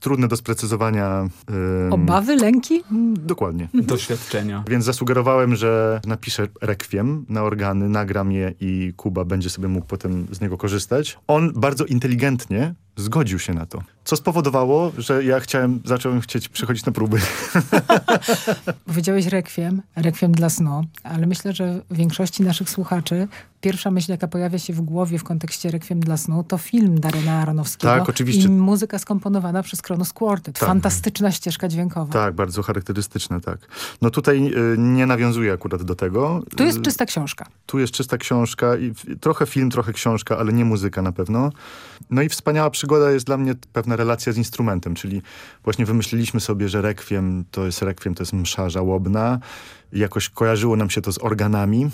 trudne do sprecyzowania... Obawy, lęki? Dokładnie. Doświadczenia. Więc zasugerowałem, że napiszę rekwiem na organy, nagram je i Kuba będzie sobie mógł potem z niego korzystać. On bardzo inteligentnie zgodził się na to. Co spowodowało, że ja chciałem, zacząłem chcieć przychodzić na próby. Powiedziałeś rekwiem, rekwiem dla snu, ale myślę, że większości naszych słuchaczy pierwsza myśl, jaka pojawia się w głowie w kontekście rekwiem dla snu, to film Daryna Aronowskiego. Tak, oczywiście. I muzyka skomponowana przez Kronos Quartet. Tak. Fantastyczna ścieżka dźwiękowa. Tak, bardzo charakterystyczna, tak. No tutaj y, nie nawiązuję akurat do tego. Tu jest czysta książka. Tu jest czysta książka i trochę film, trochę książka, ale nie muzyka na pewno. No i wspaniała przygoda jest dla mnie pewna relacja z instrumentem, czyli właśnie wymyśliliśmy sobie, że rekwiem to jest rekwiem, to jest msza żałobna. Jakoś kojarzyło nam się to z organami,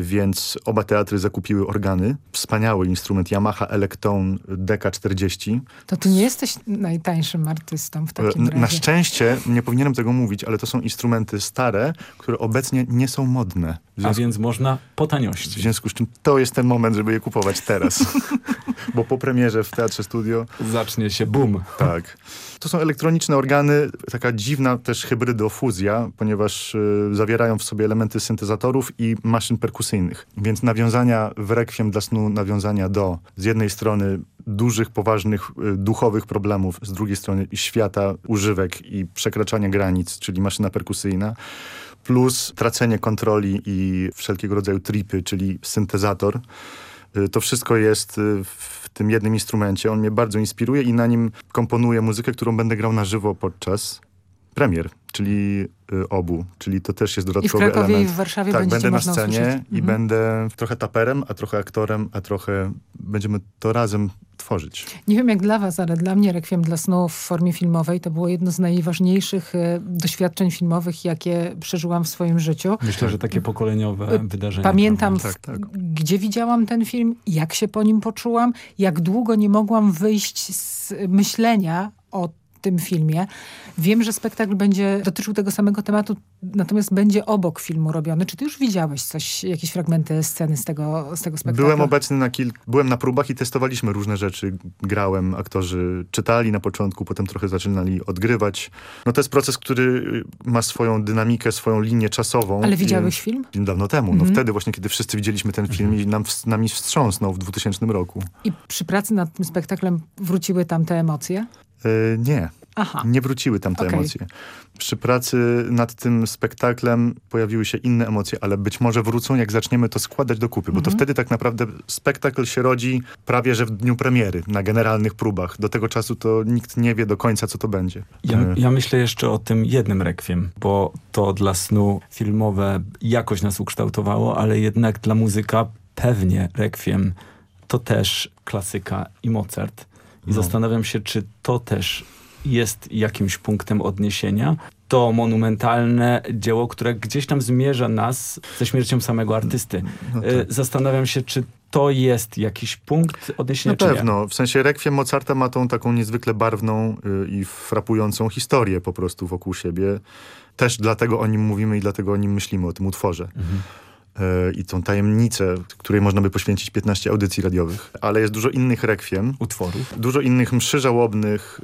więc oba teatry zakupiły organy. Wspaniały instrument Yamaha Electone DK40. To ty nie jesteś najtańszym artystą w takim razie. Na szczęście, nie powinienem tego mówić, ale to są instrumenty stare, które obecnie nie są modne. A więc można po taniości. W związku z czym to jest ten moment, żeby je kupować teraz. Bo po premierze w Teatrze Studio... Zacznie się boom. Tak. To są elektroniczne organy, taka dziwna też hybrydofuzja, ponieważ y, zawierają w sobie elementy syntezatorów i maszyn perkusyjnych. Więc nawiązania w rekwiem dla snu, nawiązania do z jednej strony dużych, poważnych, y, duchowych problemów, z drugiej strony świata używek i przekraczania granic, czyli maszyna perkusyjna, plus tracenie kontroli i wszelkiego rodzaju tripy, czyli syntezator. Y, to wszystko jest y, w tym jednym instrumencie. On mnie bardzo inspiruje i na nim komponuję muzykę, którą będę grał na żywo podczas premier, czyli y, obu, czyli to też jest dodatkowy I w Krakowie element. i w Warszawie tak, będę na scenie usłyszeć. i mhm. będę trochę taperem, a trochę aktorem, a trochę będziemy to razem tworzyć. Nie wiem jak dla was, ale dla mnie Rekwiem dla snu w formie filmowej to było jedno z najważniejszych e, doświadczeń filmowych, jakie przeżyłam w swoim życiu. Myślę, że takie pokoleniowe wydarzenie. Pamiętam, tak, tak. gdzie widziałam ten film, jak się po nim poczułam, jak długo nie mogłam wyjść z myślenia o tym filmie. Wiem, że spektakl będzie dotyczył tego samego tematu, natomiast będzie obok filmu robiony. Czy ty już widziałeś coś, jakieś fragmenty sceny z tego, z tego spektaklu? Byłem obecny na kilku, byłem na próbach i testowaliśmy różne rzeczy. Grałem, aktorzy czytali na początku, potem trochę zaczynali odgrywać. No to jest proces, który ma swoją dynamikę, swoją linię czasową. Ale widziałeś film? Dawno temu. Mhm. No wtedy właśnie, kiedy wszyscy widzieliśmy ten film i nam, nami wstrząsnął w 2000 roku. I przy pracy nad tym spektaklem wróciły tam te emocje? Yy, nie. Aha. Nie wróciły tam te Okej. emocje. Przy pracy nad tym spektaklem pojawiły się inne emocje, ale być może wrócą, jak zaczniemy to składać do kupy, bo to Mhm. wtedy tak naprawdę spektakl się rodzi prawie że w dniu premiery, na generalnych próbach. Do tego czasu to nikt nie wie do końca, co to będzie. Ja, E, ja myślę jeszcze o tym jednym rekwiem, bo to dla snu filmowe jakoś nas ukształtowało, ale jednak dla muzyka pewnie rekwiem to też klasyka i Mozart. I No. zastanawiam się, czy to też jest jakimś punktem odniesienia. To monumentalne dzieło, które gdzieś tam zmierza nas ze śmiercią samego artysty. No tak. E, Zastanawiam się, czy to jest jakiś punkt odniesienia, Na pewno. W sensie Rekwiem Mozarta ma tą taką niezwykle barwną y, i frapującą historię po prostu wokół siebie. Też dlatego o nim mówimy i dlatego o nim myślimy, o tym utworze. Y, I tą tajemnicę, której można by poświęcić 15 audycji radiowych. Ale jest dużo innych rekwiem. Utworów. Dużo innych mszy żałobnych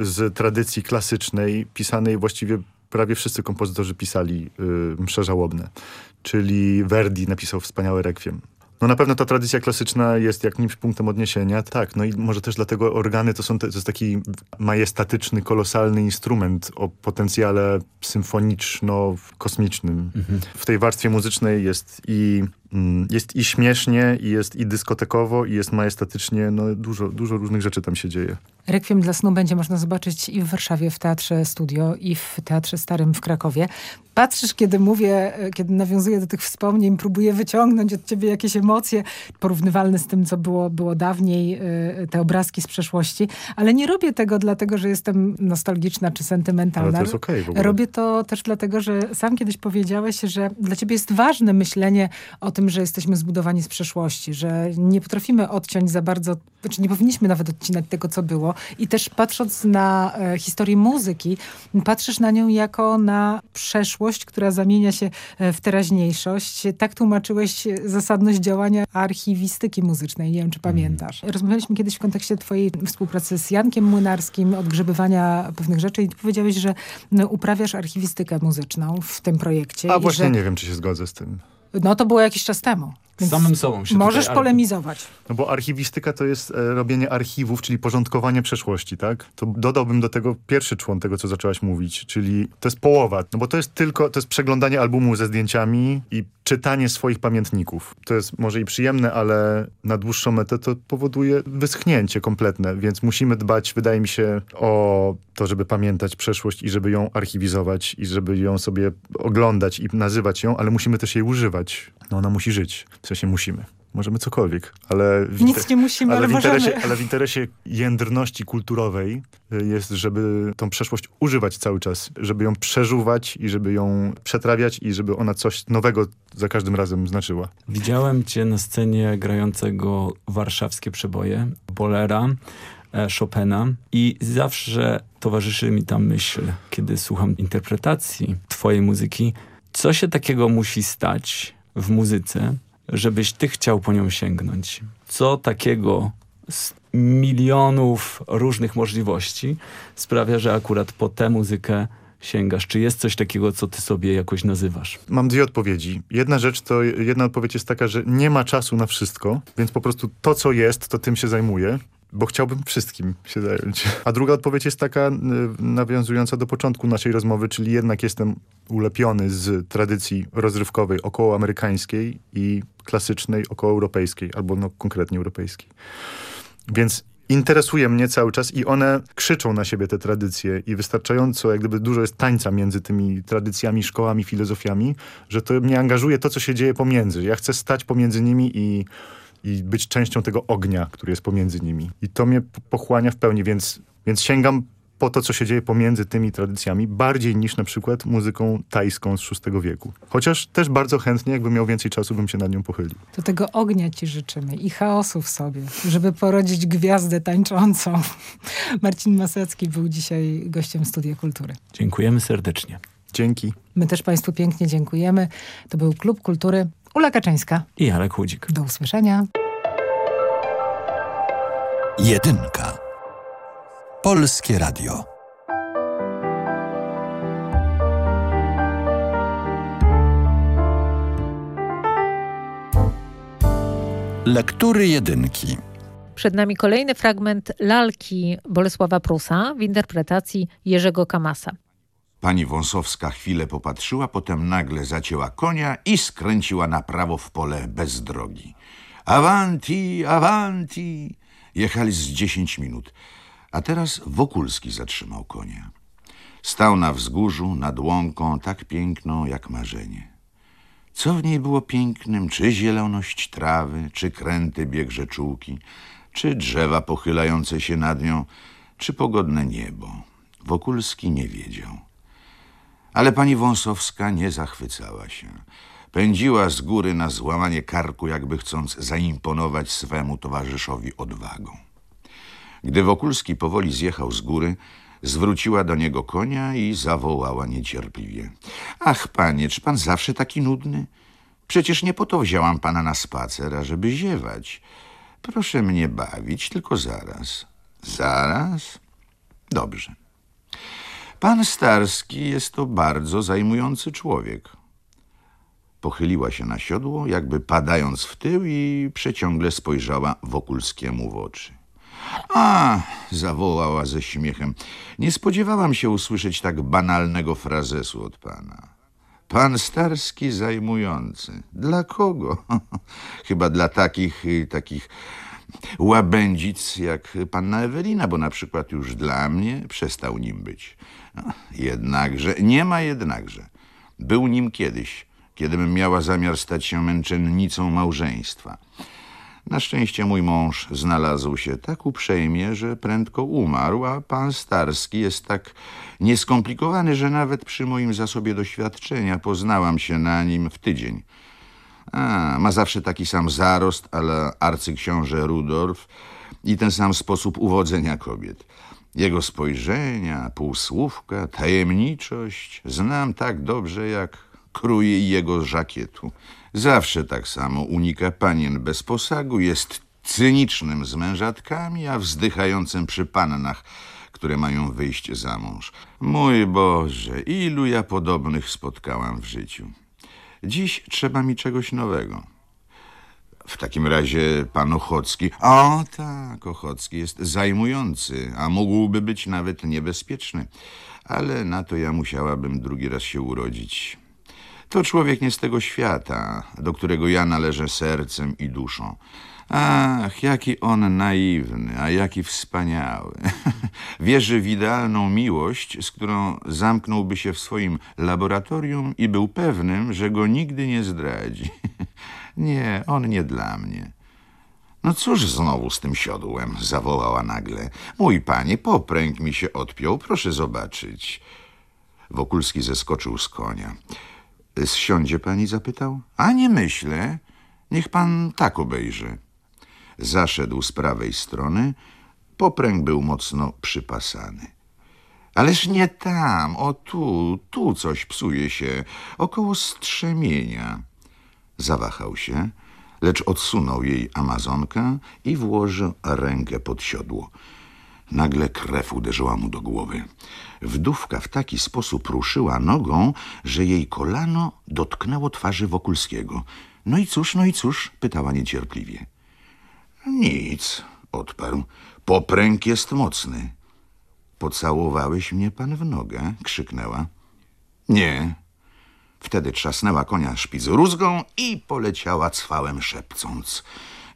y, z tradycji klasycznej, pisanej właściwie prawie wszyscy kompozytorzy pisali y, msze żałobne. Czyli Verdi napisał wspaniały rekwiem. No na pewno ta tradycja klasyczna jest jakimś punktem odniesienia. Tak, no i może też dlatego organy to są te, to jest taki majestatyczny, kolosalny instrument o potencjale symfoniczno-kosmicznym. Mhm. W tej warstwie muzycznej jest i Mm, jest i śmiesznie, i jest i dyskotekowo, i jest majestatycznie. No, dużo, dużo różnych rzeczy tam się dzieje. Rekwiem dla snu będzie można zobaczyć i w Warszawie w Teatrze Studio, i w Teatrze Starym w Krakowie. Patrzysz, kiedy mówię, e, kiedy nawiązuję do tych wspomnień, próbuję wyciągnąć od ciebie jakieś emocje porównywalne z tym, co było, było dawniej, e, te obrazki z przeszłości, ale nie robię tego dlatego, że jestem nostalgiczna czy sentymentalna. Ale to jest okay Robię to też dlatego, że sam kiedyś powiedziałeś, że dla ciebie jest ważne myślenie o tym, że jesteśmy zbudowani z przeszłości, że nie potrafimy odciąć za bardzo, znaczy nie powinniśmy nawet odcinać tego, co było. I też patrząc na e, historię muzyki, patrzysz na nią jako na przeszłość, która zamienia się e, w teraźniejszość. Tak tłumaczyłeś zasadność działania archiwistyki muzycznej. Nie wiem, czy mhm. pamiętasz. Rozmawialiśmy kiedyś w kontekście twojej współpracy z Jankiem Młynarskim, odgrzebywania pewnych rzeczy i powiedziałeś, że uprawiasz archiwistykę muzyczną w tym projekcie. A właśnie że... nie wiem, czy się zgodzę z tym. No to było jakiś czas temu. Z samym sobą się Możesz tutaj, polemizować. No bo archiwistyka to jest e, robienie archiwów, czyli porządkowanie przeszłości, tak? To dodałbym do tego pierwszy człon tego, co zaczęłaś mówić, czyli to jest połowa. No bo to jest tylko, to jest przeglądanie albumu ze zdjęciami i czytanie swoich pamiętników. To jest może i przyjemne, ale na dłuższą metę to powoduje wyschnięcie kompletne, więc musimy dbać, wydaje mi się, o to, żeby pamiętać przeszłość i żeby ją archiwizować i żeby ją sobie oglądać i nazywać ją, ale musimy też jej używać. No ona musi żyć. W sensie musimy. Możemy cokolwiek, ale... Nic nie musimy, ale, ale, w interesie, możemy. ale w interesie jędrności kulturowej y, jest, żeby tą przeszłość używać cały czas, żeby ją przeżuwać i żeby ją przetrawiać i żeby ona coś nowego za każdym razem znaczyła. Widziałem cię na scenie grającego warszawskie przeboje, Bolera, e, Chopina i zawsze towarzyszy mi ta myśl, kiedy słucham interpretacji twojej muzyki, co się takiego musi stać w muzyce, żebyś ty chciał po nią sięgnąć? Co takiego z milionów różnych możliwości sprawia, że akurat po tę muzykę sięgasz? Czy jest coś takiego, co ty sobie jakoś nazywasz? Mam dwie odpowiedzi. Jedna rzecz to, jedna odpowiedź jest taka, że nie ma czasu na wszystko, więc po prostu to, co jest, to tym się zajmuję bo chciałbym wszystkim się zająć. A druga odpowiedź jest taka nawiązująca do początku naszej rozmowy, czyli jednak jestem ulepiony z tradycji rozrywkowej okołoamerykańskiej i klasycznej okołoeuropejskiej, albo no konkretnie europejskiej. Więc interesuje mnie cały czas i one krzyczą na siebie te tradycje i wystarczająco, jak gdyby dużo jest tańca między tymi tradycjami, szkołami, filozofiami, że to mnie angażuje to, co się dzieje pomiędzy. Ja chcę stać pomiędzy nimi i i być częścią tego ognia, który jest pomiędzy nimi. I to mnie pochłania w pełni, więc, więc sięgam po to, co się dzieje pomiędzy tymi tradycjami, bardziej niż na przykład muzyką tajską z VI wieku. Chociaż też bardzo chętnie, jakbym miał więcej czasu, bym się nad nią pochylił. Do tego ognia ci życzymy i chaosu w sobie, żeby porodzić gwiazdę tańczącą. Marcin Masecki był dzisiaj gościem Studia Kultury. Dziękujemy serdecznie. Dzięki. My też Państwu pięknie dziękujemy. To był Klub Kultury. Ula Kaczyńska. I Jarek Chudzik. Do usłyszenia. Jedynka. Polskie Radio. Lektury jedynki. Przed nami kolejny fragment lalki Bolesława Prusa w interpretacji Jerzego Kamasa. Pani Wąsowska chwilę popatrzyła, potem nagle zacięła konia i skręciła na prawo w pole bez drogi. Avanti, avanti! Jechali z dziesięć minut, a teraz Wokulski zatrzymał konia. Stał na wzgórzu nad łąką tak piękną jak marzenie. Co w niej było pięknym? Czy zieloność trawy, czy kręty bieg rzeczułki, czy drzewa pochylające się nad nią, czy pogodne niebo? Wokulski nie wiedział. Ale pani Wąsowska nie zachwycała się. Pędziła z góry na złamanie karku, jakby chcąc zaimponować swemu towarzyszowi odwagą. Gdy Wokulski powoli zjechał z góry, zwróciła do niego konia i zawołała niecierpliwie. Ach, panie, czy pan zawsze taki nudny? Przecież nie po to wzięłam pana na spacer, ażeby ziewać. Proszę mnie bawić, tylko zaraz. Zaraz? Dobrze. Pan Starski jest to bardzo zajmujący człowiek. Pochyliła się na siodło, jakby padając w tył i przeciągle spojrzała Wokulskiemu w oczy. A, zawołała ze śmiechem. Nie spodziewałam się usłyszeć tak banalnego frazesu od pana. Pan Starski zajmujący. Dla kogo? Chyba dla takich, y, takich łabędzic jak panna Ewelina, bo na przykład już dla mnie przestał nim być. No, jednakże, nie ma jednakże. Był nim kiedyś, kiedym miała zamiar stać się męczennicą małżeństwa. Na szczęście mój mąż znalazł się tak uprzejmie, że prędko umarł, a pan Starski jest tak nieskomplikowany, że nawet przy moim zasobie doświadczenia poznałam się na nim w tydzień. A, ma zawsze taki sam zarost, ale arcyksiąże Rudolf i ten sam sposób uwodzenia kobiet. Jego spojrzenia, półsłówka, tajemniczość znam tak dobrze, jak krój jego żakietu. Zawsze tak samo unika panien bez posagu, jest cynicznym z mężatkami, a wzdychającym przy pannach, które mają wyjść za mąż. Mój Boże, ilu ja podobnych spotkałam w życiu. Dziś trzeba mi czegoś nowego. W takim razie pan Ochocki... O tak, Ochocki jest zajmujący, a mógłby być nawet niebezpieczny. Ale na to ja musiałabym drugi raz się urodzić. To człowiek nie z tego świata, do którego ja należę sercem i duszą. Ach, jaki on naiwny, a jaki wspaniały. Wierzy w idealną miłość, z którą zamknąłby się w swoim laboratorium i był pewnym, że go nigdy nie zdradzi. nie, on nie dla mnie. No cóż znowu z tym siodłem, zawołała nagle. Mój panie, popręg mi się odpiął, proszę zobaczyć. Wokulski zeskoczył z konia. Zsiądzie pani? zapytał. A nie myślę. Niech pan tak obejrzy. Zaszedł z prawej strony. Popręg był mocno przypasany. Ależ nie tam, o tu, tu coś psuje się, około strzemienia. Zawahał się, lecz odsunął jej amazonkę i włożył rękę pod siodło. Nagle krew uderzyła mu do głowy. Wdówka w taki sposób ruszyła nogą, że jej kolano dotknęło twarzy Wokulskiego. No i cóż, no i cóż? pytała niecierpliwie. Nic, odparł. Popręg jest mocny. Pocałowałeś mnie pan w nogę? krzyknęła. Nie. Wtedy trzasnęła konia szpicrózgą i poleciała cwałem szepcąc.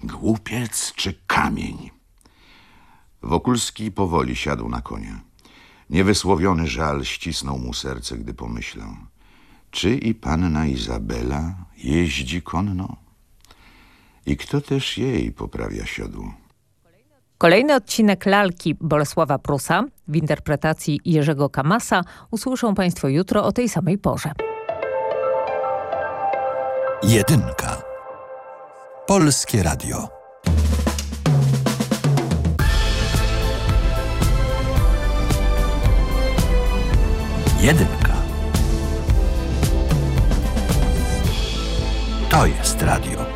Głupiec czy kamień? Wokulski powoli siadł na konia. Niewysłowiony żal ścisnął mu serce, gdy pomyślał. Czy i panna Izabela jeździ konno? I kto też jej poprawia siodło? Kolejny odcinek lalki Bolesława Prusa w interpretacji Jerzego Kamasa usłyszą Państwo jutro o tej samej porze. Jedynka. Polskie Radio. Jedynka. To jest radio.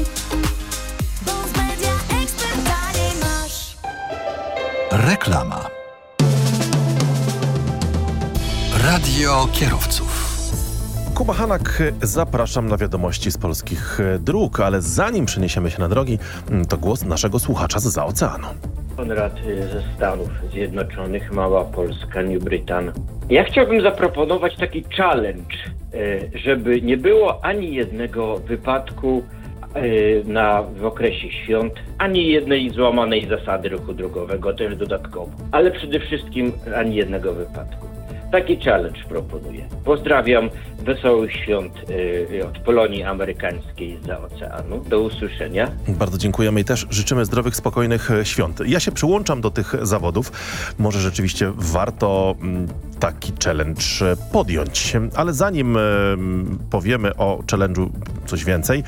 Reklama. Radio kierowców. Kuba Hanak, zapraszam na wiadomości z polskich dróg, ale zanim przeniesiemy się na drogi, to głos naszego słuchacza z za oceanu. Konrad ze Stanów Zjednoczonych, mała Polska, New Britain. Ja chciałbym zaproponować taki challenge, e, żeby nie było ani jednego wypadku na, w okresie świąt, ani jednej złamanej zasady ruchu drogowego, też dodatkowo, ale przede wszystkim ani jednego wypadku. Taki challenge proponuję. Pozdrawiam, wesołych świąt y, od Polonii Amerykańskiej za oceanu. Do usłyszenia. Bardzo dziękujemy i też życzymy zdrowych, spokojnych świąt. Ja się przyłączam do tych zawodów. Może rzeczywiście warto mm, taki challenge podjąć. Ale zanim powiemy o challenge'u coś więcej,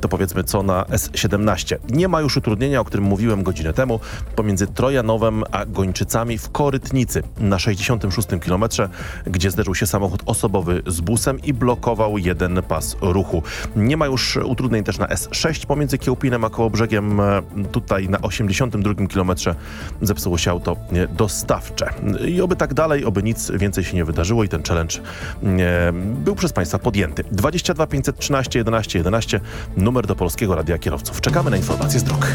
to powiedzmy co na S17. Nie ma już utrudnienia, o którym mówiłem godzinę temu, pomiędzy Trojanowem a Gończycami w Korytnicy na 66 kilometrze, gdzie zderzył się samochód osobowy z busem i blokował jeden pas ruchu. Nie ma już utrudnień też na S6 pomiędzy Kiełpinem a Kołobrzegiem. Tutaj na 82 kilometrze zepsuło się auto dostawcze. I oby tak dalej, oby nic więcej się nie wydarzyło i ten challenge był przez Państwa podjęty. 22 513 11 11 numer do Polskiego Radia Kierowców. Czekamy na informacje z dróg.